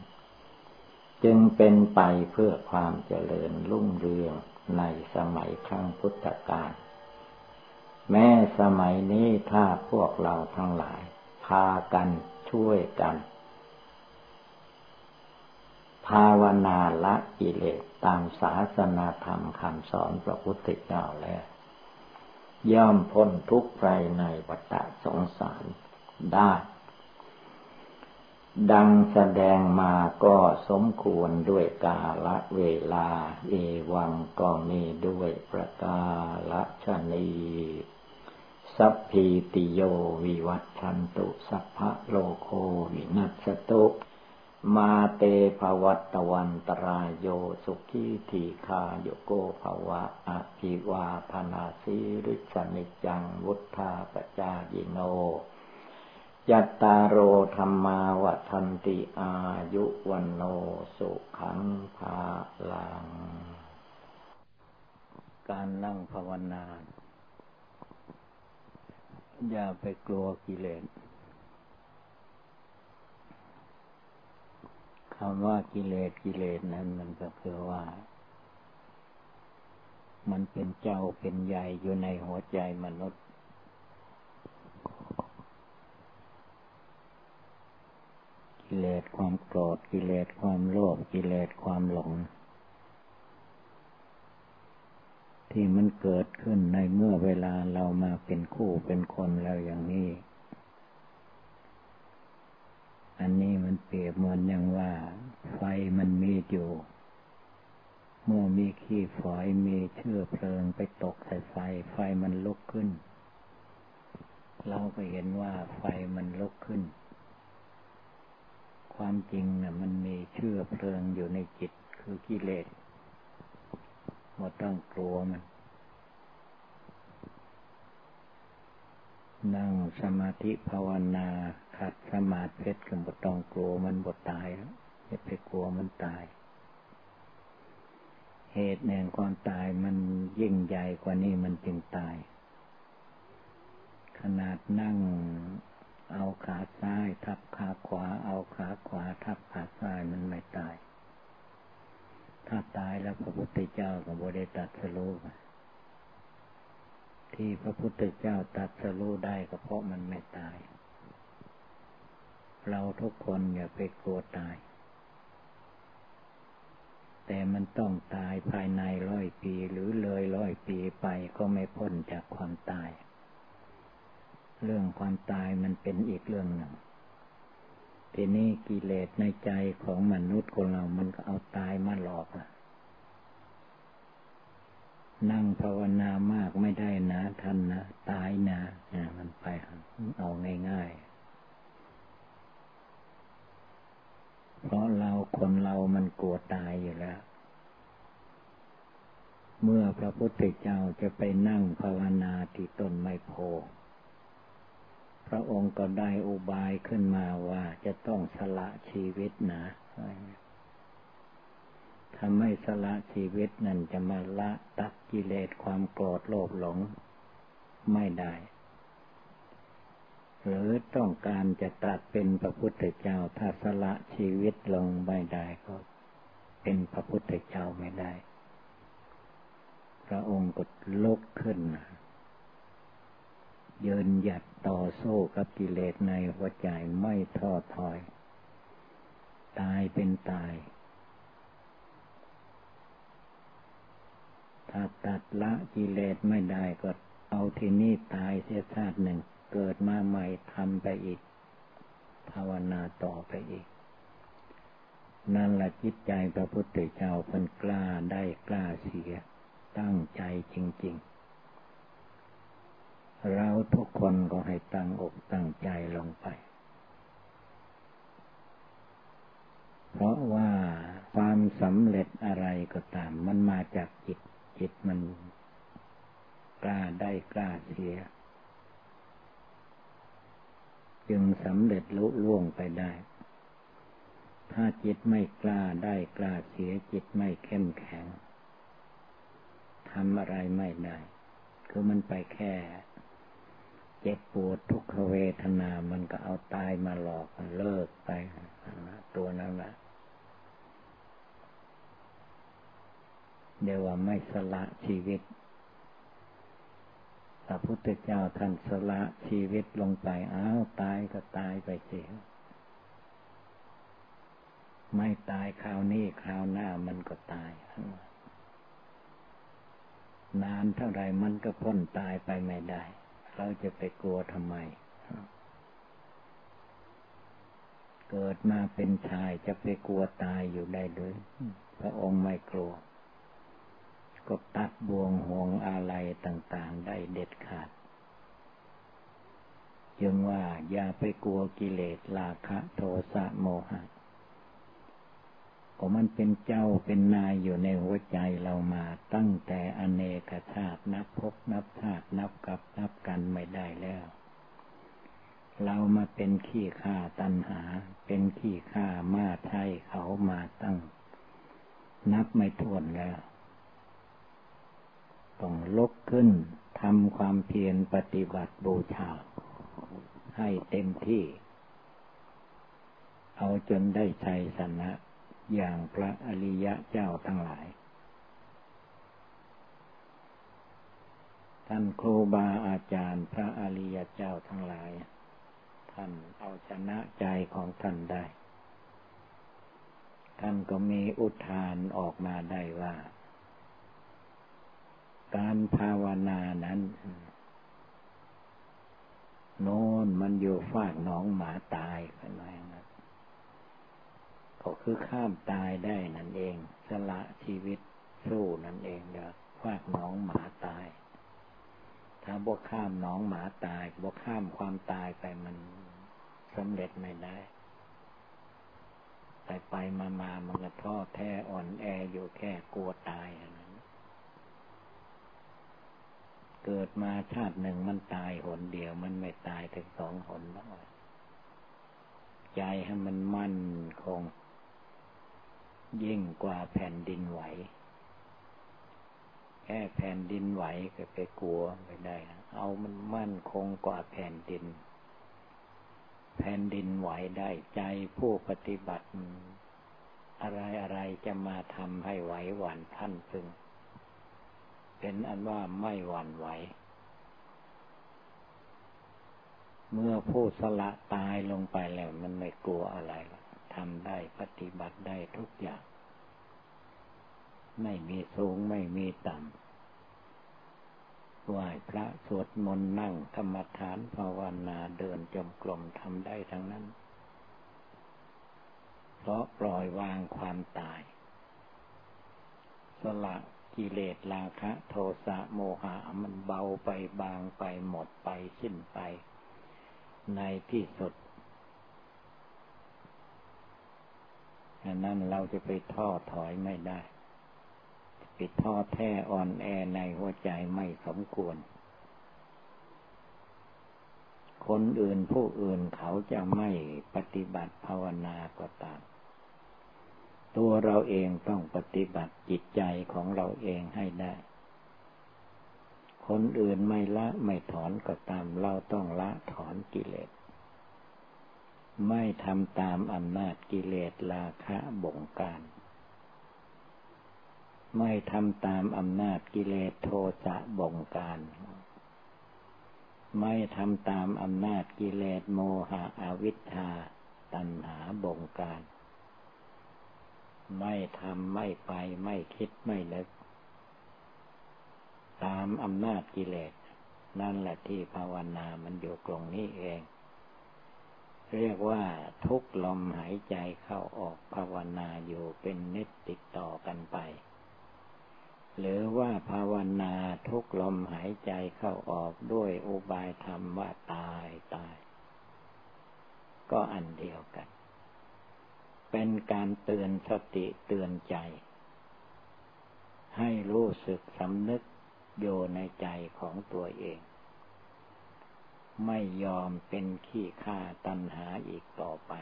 จึงเป็นไปเพื่อความเจริญรุ่งเรืองในสมัยครั้งพุทธกาลแม้สมัยนี้ถ้าพวกเราทั้งหลาย พากันช่วยกัน ภาวนาละกิเลสตามศาสนาธรรมคำสอนพระพุทธเจ้าแล้ว ย่อมพ้นทุกข์ไรในวัฏสงสารได้ ดังแสดงมาก็สมควรด้วยกาละเวลา เอวังก็มีด้วยประกาละชนีสสัพพีติโยวิวัตชันตุ สัพพะโลโควินัสตุ มาเตภวัตวันตรายโยสุขีทีคาโยโกภวะอภิวาธนาสิริสนิจังวุธาปจายิโนยัตตาโรธรรมาวัฒนติอายุวันโนสุขังภาลัง การนั่งภาวนา อย่าไปกลัวกิเลส คำว่ากิเลสกิเลสนั้นมันก็คือว่า มันเป็นเจ้าเป็นใหญ่อยู่ในหัวใจมนุษย์ กิเลสความโกรธกิเลสความโลภกิเลสความหลง ที่มันเกิดขึ้นในเมื่อเวลาเรามาเป็นคู่เป็นคนแล้วอย่างนี้ อันนี้มันเปรียบเหมือนอย่างว่า ไฟมันมีอยู่ เมื่อมีขี้ฝอยมีเชื้อเพลิงไปตกใส่ไฟ ไฟมันลุกขึ้น เราก็เห็นว่าไฟมันลุกขึ้น ความจริงนะ่ะ มันมีเชื่อเพลิงอยู่ในจิตคือกิเลสหมดต้องกลัวมันนั่งสมาธิภาวนา ขัดสมาธิเพชรก็บดต้องกลัวมันบดตายแล้วอย่าไปกลัวมันตาย เหตุแห่งความตายมันยิ่งใหญ่กว่านี้มันจึงตาย ขนาดนั่งเอาขาซ้ายทับขาขวา เอาขาขวา ทับขาซ้ายมันไม่ตาย ถ้าตายแล้วพระพุทธเจ้าก็บริตัดสโลที่พระพุทธเจ้าตัดสโลได้ก็เพราะมันไม่ตาย เราทุกคนอย่าไปกลัวตาย แต่มันต้องตายภายในร้อยปีหรือเลยร้อยปีไปก็ไม่พ้นจากความตาย เรื่องความตายมันเป็นอีกเรื่องหนึ่งทีนี้กิเลสในใจของมนุษย์คนเรามันก็เอาตายมาหลอกอะนั่งภาวนามากไม่ได้นะท่านนะ ตายนะนะมันไปเอาง่ายๆ เพราะเราคนเรามันกลัวตายอยู่แล้ว เมื่อพระพุทธเจ้าจะไปนั่งภาวนาที่ต้นไมโพพระองค์ก็ได้อุบายขึ้นมาว่าจะต้องสละชีวิตนะถ้าไม่สละชีวิตนั่นจะมาละตัดกิเลสความโกรธโลภหลงไม่ได้ หรือต้องการจะตัดเป็นพระพุทธเจ้าถ้าสละชีวิตลงไม่ได้ก็เป็นพระพุทธเจ้าไม่ได้ พระองค์ก็ลุกขึ้นยืนหยัดต่อสู้กับกิเลสในหัวใจไม่ท้อถอย ตายเป็นตาย ถ้าตัดละกิเลสไม่ได้ก็เอาที่นี่ตายเสียชาติหนึ่ง เกิดมาใหม่ทำไปอีก ภาวนาต่อไปอีก นั่นแหละจิตใจพระพุทธเจ้าเพิ่นกล้าได้กล้าเสีย ตั้งใจจริง ๆ เราทุกคนก็ให้ตั้งอกตั้งใจลงไป เพราะว่าความสำเร็จอะไรก็ตาม มันมาจากจิต จิตมันกล้าได้กล้าเสีย จึงสำเร็จลุล่วงไปได้ ถ้าจิตไม่กล้าได้กล้าเสียจิตไม่เข้มแข็งทำอะไรไม่ได้ คือมันไปแค่ เจ็บปวดทุกขเวทนา มันก็เอาตายมาหลอกเลิกไปตัวนั้นแหละเดี๋ยวว่าไม่สละชีวิต ระพุทธเจ้าท่านสละชีวิตลงไปอ้าวตายก็ตายไปเสียไม่ตายคราวนี้คราวหน้ามันก็ตาย นานเท่าไรมันก็พ้นตายไปไม่ได้ เราจะไปกลัวทำไม เกิดมาเป็นชายจะไปกลัวตายอยู่ได้เลยพระองค์ไม่กลัว ก็ตัดบวงห่วงอะไรต่างๆได้เด็ดขาดจึงว่าอย่าไปกลัวกิเลสราคะโทสะโมหะก็มันเป็นเจ้าเป็นนายอยู่ในหัวใจเรามาตั้งแต่อเนกชาตินับพบนับชาตินับกับนับกันไม่ได้แล้ว เรามาเป็นขี้ข้าตัณหา เป็นขี้ข้ามาไทยเขามาตั้ง นับไม่ถ้วนแล้ว ต้องลุกขึ้นทำความเพียรปฏิบัติบูชา ให้เต็มที่ เอาจนได้ชัยชนะ อย่างพระอริยะเจ้าทั้งหลาย ท่านครูบาอาจารย์พระอริยเจ้าทั้งหลาย ท่านเอาชนะใจของท่านได้ ท่านก็มีอุทานออกมาได้ว่า การภาวนานั้นโน้นมันอยู่ฝากหนองหมาตายเป็นไงก็คือข้ามตายได้นั่นเอง สละชีวิตสู้นั่นเองเด้อฟากน้องหมาตาย ถ้าบกข้ามน้องหมาตายบกข้ามความตายไปมันสำเร็จไม่ได้ ไปไปมามามันก็ท้อแท้อ่อนแออยู่แค่กลัวตายนั้น เกิดมาชาติหนึ่งมันตายหนเดียว มันไม่ตายถึงสองหนบ้างใจให้มันมั่นคง ยิ่งกว่าแผ่นดินไหว แค่แผ่นดินไหวก็ไปกลัวไม่ได้เอามันมั่นคงกว่าแผ่นดิน แผ่นดินไหวได้ใจผู้ปฏิบัติ อะไรอะไรจะมาทำให้ไหวหวั่นท่านพึง เป็นอันว่าไม่หวั่นไหว เมื่อผู้สละตายลงไปแล้วมันไม่กลัวอะไรทำได้ปฏิบัติได้ทุกอย่าง ไม่มีสูงไม่มีต่ำไหว้พระสวดมนต์นั่งธรรมฐานภาวนาเดินจมกลมทำได้ทั้งนั้น เพราะปล่อยวางความตาย สละ กิเลสราคะ โทสะโมหะมันเบาไปบางไปหมดไปสิ้นไป ในที่สุดอันนั้นเราจะไปท้อถอยไม่ได้ไปท้อแท้อ่อนแอในหัวใจไม่สมควร คนอื่นผู้อื่นเขาจะไม่ปฏิบัติภาวนาก็ตาม ตัวเราเองต้องปฏิบัติจิตใจของเราเองให้ได้ คนอื่นไม่ละไม่ถอนก็ตามเราต้องละถอนกิเลส ไม่ทำตามอำนาจกิเลสราคะบงการ ไม่ทำตามอำนาจกิเลสโทสะบงการ ไม่ทำตามอำนาจกิเลสโมหะอวิชชาตัณหาบงการ ไม่ทำไม่ไปไม่คิดไม่นึกตามอำนาจกิเลส นั่นแหละที่ภาวนามันอยู่ตรงนี้เอง เรียกว่าทุกลมหายใจเข้าออกภาวนาอยู่เป็นนิดติดต่อกันไป หรือว่าภาวนาทุกลมหายใจเข้าออกด้วยอุบายธรรมว่าตายตาย ก็อันเดียวกัน เป็นการเตือนสติเตือนใจ ให้รู้สึกสำนึกโยในใจของตัวเอง ไม่ยอมเป็นขี้ข้าตัณหาอีกต่อไป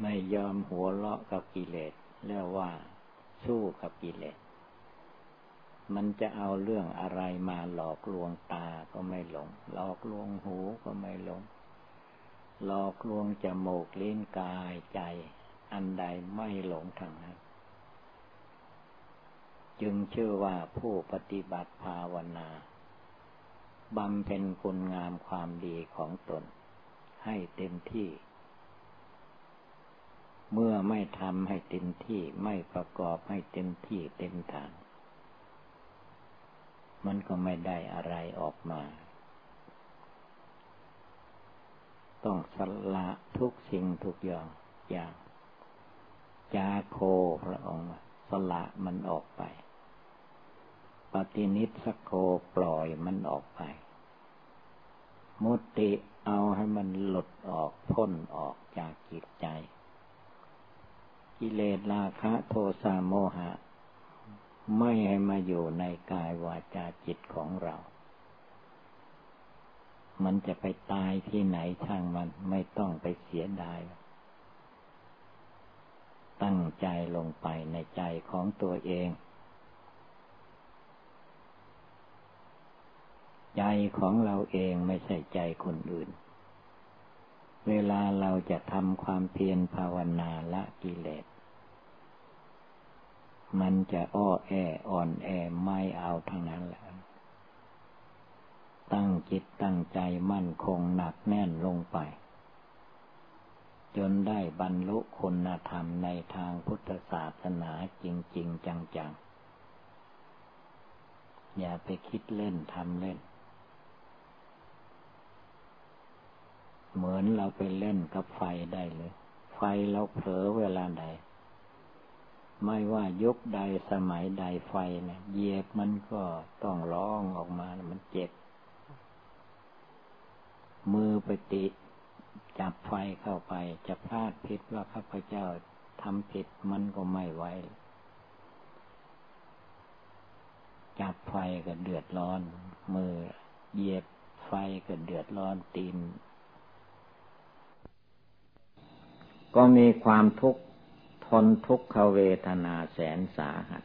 ไม่ยอมหัวเลาะกับกิเลสเรียกว่า สู้กับกิเลส มันจะเอาเรื่องอะไรมาหลอกลวงตาก็ไม่หลง หลอกลวงหูก็ไม่หลง หลอกลวงจมูกลิ้นกายใจอันใดไม่หลงทางนั้น จึงชื่อว่าผู้ปฏิบัติภาวนาบำเพ็ญคุณงามความดีของตน ให้เต็มที่ เมื่อไม่ทำให้เต็มที่ไม่ประกอบให้เต็มที่เต็มทาง มันก็ไม่ได้อะไรออกมา ต้องสละทุกสิ่งทุกอย่างอย่างจาโคพระองค์สละมันออกไป ปฏินิสโคปล่อยมันออกไป มุติเอาให้มันหลุดออกพ้นออกจากจิตใจ กิเลสราคะโทสะโมหะ ไม่ให้มาอยู่ในกายวาจาจิตของเรา มันจะไปตายที่ไหนช่างมันไม่ต้องไปเสียดาย ตั้งใจลงไปในใจของตัวเอง ใจของเราเองไม่ใช่ใจคนอื่น เวลาเราจะทำความเพียรภาวนาละกิเลส มันจะอ้อแออ่อนแอไม่เอาทั้งนั้นแหละ ตั้งจิตตั้งใจมั่นคงหนักแน่นลงไป จนได้บรรลุคุณธรรมในทางพุทธศาสนาจริงๆจังๆ อย่าไปคิดเล่นทำเล่น เหมือนเราไปเล่นกับไฟได้เลย ไฟเราเผลอเวลาใดไม่ว่ายุคใดสมัยใดไฟเนี่ยเหยียบมันก็ต้องร้องออกมา มันเจ็บ มือไปติ จับไฟเข้าไป จะพลาดผิดว่าข้าพเจ้าทำผิดมันก็ไม่ไหวจับไฟก็เดือดร้อน มือเหยียบไฟก็เดือดร้อนตีน ก็มีความทุกข์ทนทุกขเวทนาแสนสาหัส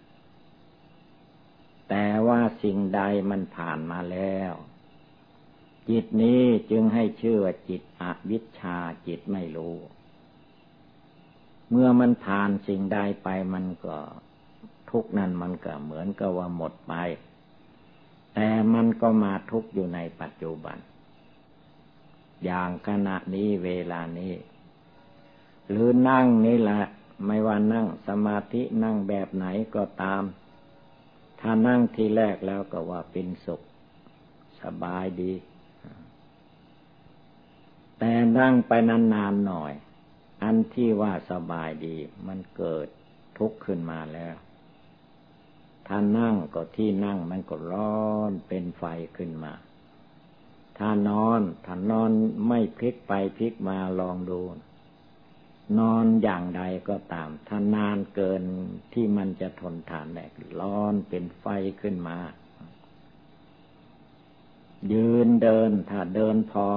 แต่ว่าสิ่งใดมันผ่านมาแล้ว จิตนี้จึงให้ชื่อว่าจิตอวิชชาจิตไม่รู้ เมื่อมันผ่านสิ่งใดไปมันก็ทุกนั้นมันก็เหมือนกับว่าหมดไป แต่มันก็มาทุกอยู่ในปัจจุบัน อย่างขณะนี้เวลานี้ หรือนั่งนี่แหละ ไม่ว่านั่งสมาธินั่งแบบไหนก็ตาม ถ้านั่งทีแรกแล้วก็ว่าเป็นสุข สบายดี แต่นั่งไปนานๆหน่อย อันที่ว่าสบายดี มันเกิดทุกข์ขึ้นมาแล้ว ถ้านั่งก็ที่นั่งมันก็ร้อนเป็นไฟขึ้นมา ถ้านอนถ้านอนไม่พลิกไปพลิกมาลองดู นอนอย่างใดก็ตาม ถ้านานเกินที่มันจะทนทานแดกร้อนเป็นไฟขึ้นมา ยืนเดินถ้าเดินพอ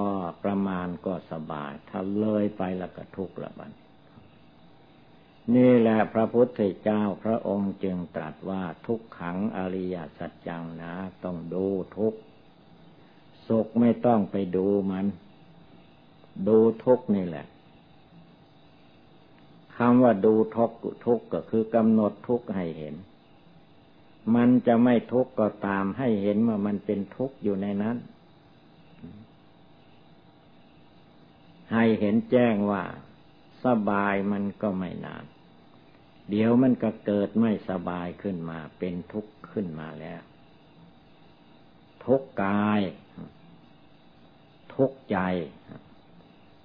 ประมาณก็สบาย ถ้าเลยไปแล้วก็ทุกข์ละบันนี่แหละพระพุทธเจ้าพระองค์จึงตรัสว่าทุกขังอริยสัจจังนะต้องดูทุกสุขไม่ต้องไปดูมัน ดูทุกนี่แหละคำว่าดูทุกทุกก็คือกำหนดทุกให้เห็น มันจะไม่ทุกข์ก็ตามให้เห็นว่ามันเป็นทุกข์อยู่ในนั้น ให้เห็นแจ้งว่า สบายมันก็ไม่นาน เดี๋ยวมันก็เกิดไม่สบายขึ้นมา เป็นทุกข์ขึ้นมาแล้ว ทุกกาย ทุกใจ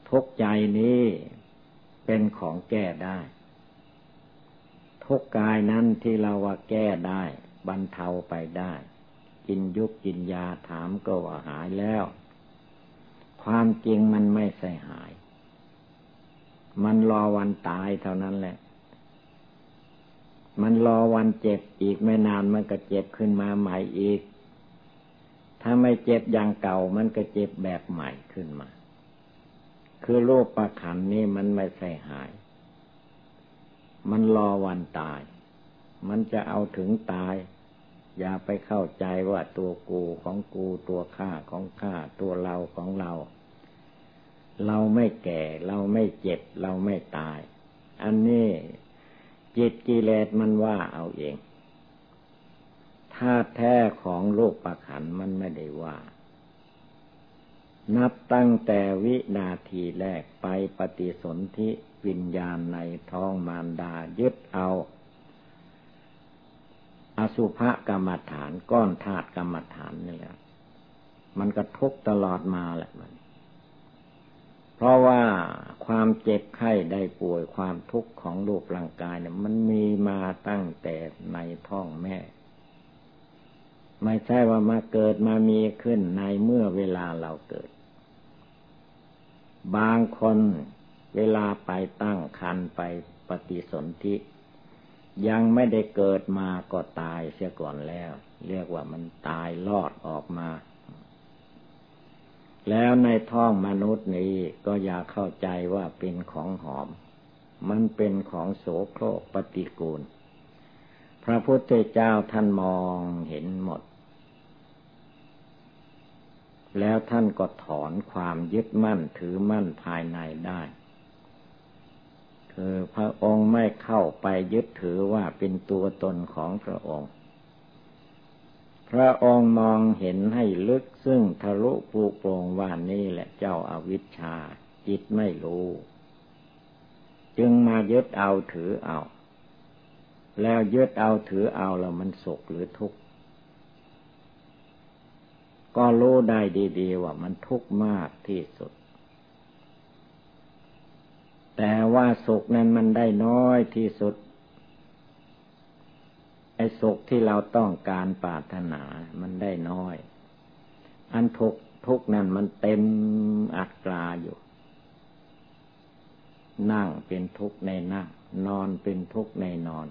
ทุกใจนี้เป็นของแก้ได้ทุกกายนั้นที่เราว่าแก้ได้ บรรเทาไปได้ กินยุกกินยาถามก็ว่าหายแล้ว ความจริงมันไม่ใช่หาย มันรอวันตายเท่านั้นแหละ มันรอวันเจ็บอีกไม่นานมันก็เจ็บขึ้นมาใหม่อีก ถ้าไม่เจ็บอย่างเก่ามันก็เจ็บแบบใหม่ขึ้นมา คือโรคประขันนี่มันไม่ใช่หาย มันรอวันตายมันจะเอาถึงตาย อย่าไปเข้าใจว่าตัวกูของกูตัวข้าของข้าตัวเราของเรา เราไม่แก่ เราไม่เจ็บ เราไม่ตาย อันนี้จิตกิเลสมันว่าเอาเองถ้าแท้ของโลกประขันมันไม่ได้ว่า นับตั้งแต่วินาทีแรกไปปฏิสนธิวิญญาณในท้องมารดายึดเอา อสุภกรรมฐานก้อนธาตุกรรมฐานนี่แหละ มันก็ทุกตลอดมาแหละมัน เพราะว่าความเจ็บไข้ได้ป่วยความทุกข์ของรูปร่างกายเนี่ย มันมีมาตั้งแต่ในท้องแม่ ไม่ใช่ว่ามาเกิดมามีขึ้นในเมื่อเวลาเราเกิด บางคนเวลาไปตั้งคันไปปฏิสนธิ ยังไม่ได้เกิดมาก็ตายเสียก่อนแล้ว เรียกว่ามันตายลอดออกมา แล้วในท้องมนุษย์นี้ก็อย่าเข้าใจว่าเป็นของหอม มันเป็นของโสโครกปฏิกูล พระพุทธเจ้าท่านมองเห็นหมด แล้วท่านก็ถอนความยึดมั่นถือมั่นภายในได้ คือพระองค์ไม่เข้าไปยึดถือว่าเป็นตัวตนของพระองค์ พระองค์มองเห็นให้ลึกซึ่งทะลุปูโปรงว่านี่แหละเจ้าอาวิชชา จิตไม่รู้ จึงมายึดเอาถือเอา แล้วยึดเอาถือเอาแล้วมันสุขหรือทุกข์ก็รู้ได้ดี ๆ ว่ามันทุกข์มากที่สุด แต่ว่าสุขนั้นมันได้น้อยที่สุด ไอ้สุขที่เราต้องการปรารถนา มันได้น้อย อันทุกทุกนั้นมันเต็มอัตราอยู่ นั่งเป็นทุกข์ในนั่ง นอนเป็นทุกข์ในนอน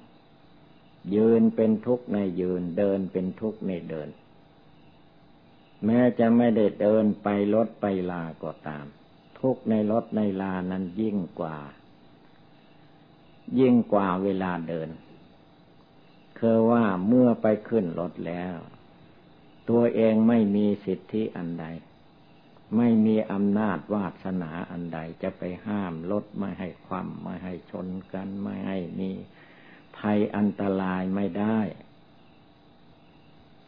ยืนเป็นทุกข์ในยืน เดินเป็นทุกข์ในเดิน แม้จะไม่ได้เดินไปรถไปลาก็ตาม ทุกในรถในลานั้นยิ่งกว่า ยิ่งกว่าเวลาเดิน คือว่าเมื่อไปขึ้นรถแล้ว ตัวเองไม่มีสิทธิอันใด ไม่มีอำนาจวาสนาอันใดจะไปห้ามรถไม่ให้ความไม่ให้ชนกันไม่ให้มีภัยอันตรายไม่ได้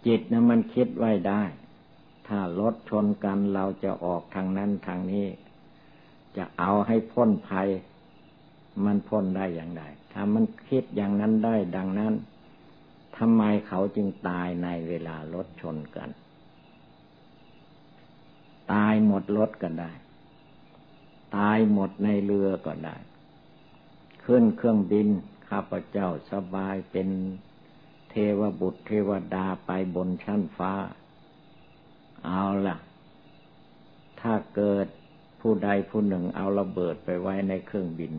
จิตนะมันคิดไว้ได้ ถ้ารถชนกันเราจะออกทางนั้นทางนี้ จะเอาให้พ้นภัย มันพ้นได้อย่างไรถ้ามันคิดอย่างนั้นได้ดังนั้นทำไมเขาจึงตายในเวลารถชนกัน ตายหมดรถก็ได้ ตายหมดในเรือก็ได้ ขึ้นเครื่องบินข้าพเจ้าสบายเป็นเทวบุตรเทวดาไปบนชั้นฟ้า เอาล่ะ ถ้าเกิด ผู้ใดผู้หนึ่งเอาระเบิดไปไว้ในเครื่องบิน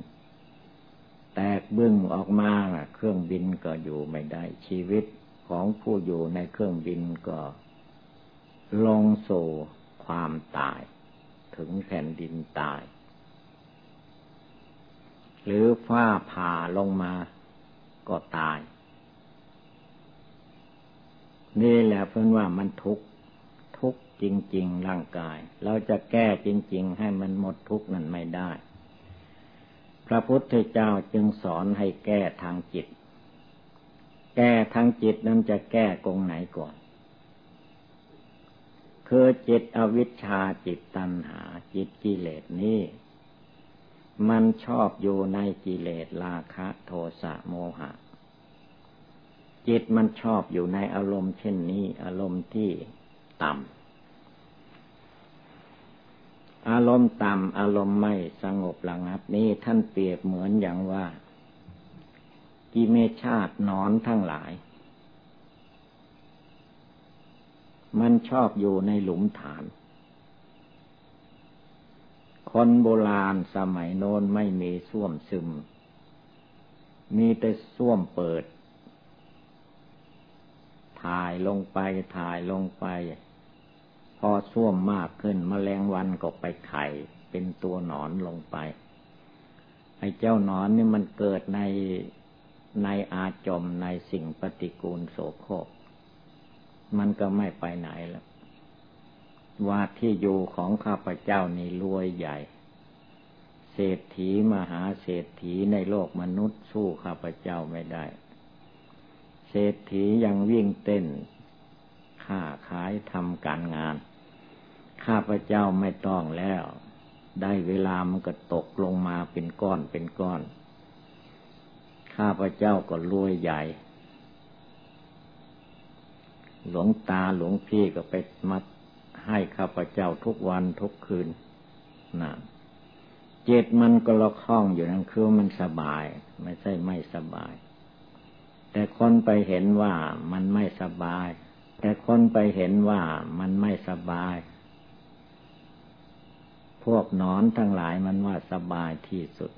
แตกบึ้งออกมาเครื่องบินก็อยู่ไม่ได้ ชีวิตของผู้อยู่ในเครื่องบินก็ ลงสู่ความตาย ถึงแผ่นดินตาย หรือฟ้าผ่าลงมาก็ตาย นี่แหละเพื่อนว่ามันทุกข์ทุกข์ จริง ๆ ร่างกาย เราจะแก้จริง ๆ ให้มันหมดทุกข์นั้นไม่ได้ พระพุทธเจ้าจึงสอนให้แก้ทางจิต แก้ทางจิตนั้นจะแก้กงไหนก่อน คือจิตอวิชชาจิตตัณหา จิตกิเลสนี้ มันชอบอยู่ในกิเลสราคะโทสะโมหะจิตมันชอบอยู่ในอารมณ์เช่นนี้ อารมณ์ที่ต่ำ อารมณ์ต่ำอารมณ์ไม่สงบระงับนี้ท่านเปรียบเหมือนอย่างว่า กิเมชาตินอนทั้งหลาย มันชอบอยู่ในหลุมฐาน คนโบราณสมัยโน้นไม่มีส้วมซึม มีแต่ส้วมเปิด ถ่ายลงไปถ่ายลงไป อส้วมมากขึ้นมแมลงวันก็ไปไข่เป็นตัวหนอนลงไป ไอ้เจ้าหนอนนี่มันเกิดในในอาจมในสิ่งปฏิกูลโสโครกมันก็ไม่ไปไหนแล้วว่าที่อยู่ของข้าพเจ้านี่รวยใหญ่ เศรษฐีมหาเศรษฐีในโลกมนุษย์สู้ข้าพเจ้าไม่ได้ เศรษฐียังวิ่งเต้นค้าขายทำการงาน ข้าพเจ้าไม่ต้องแล้ว ได้เวลามันก็ตกลงมาเป็นก้อนเป็นก้อน ข้าพเจ้าก็รวยใหญ่ หลวงตาหลวงพี่ก็ไปมัดให้ข้าพเจ้าทุกวันทุกคืนนะเจตมันก็ละคล้องอยู่นั่นคือมันสบาย ไม่ใช่ไม่สบาย แต่คนไปเห็นว่ามันไม่สบาย แต่คนไปเห็นว่ามันไม่สบาย พวกนอนทั้งหลายมันว่าสบายที่สุด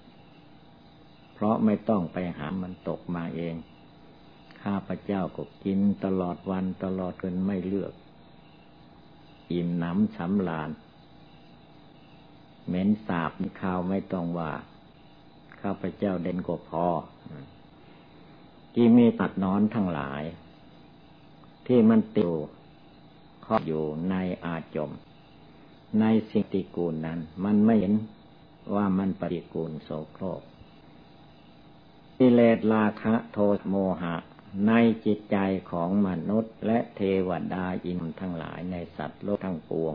เพราะไม่ต้องไปหามันตกมาเอง ข้าพเจ้าก็กินตลอดวันตลอดคืนไม่เลือก อิ่มหน้ำสำลานเหม็นสาบข้าวไม่ต้องว่า ข้าพเจ้าเด่นก็พอที่มีตัดนอนทั้งหลาย ที่มันติวข้ออยู่ในอาจม ในสิ่งติกูลนั้น มันไม่เห็นว่ามันปฏิกูลโสโครกกิเลสราคะโทษโมหะ ในจิตใจของมนุษย์ และเทวดาอินทั้งหลายในสัตว์โลกทั้งปวง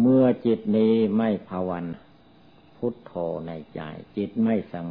เมื่อจิตนี้ไม่ภาวนพุทโธในใจ จิตไม่สัง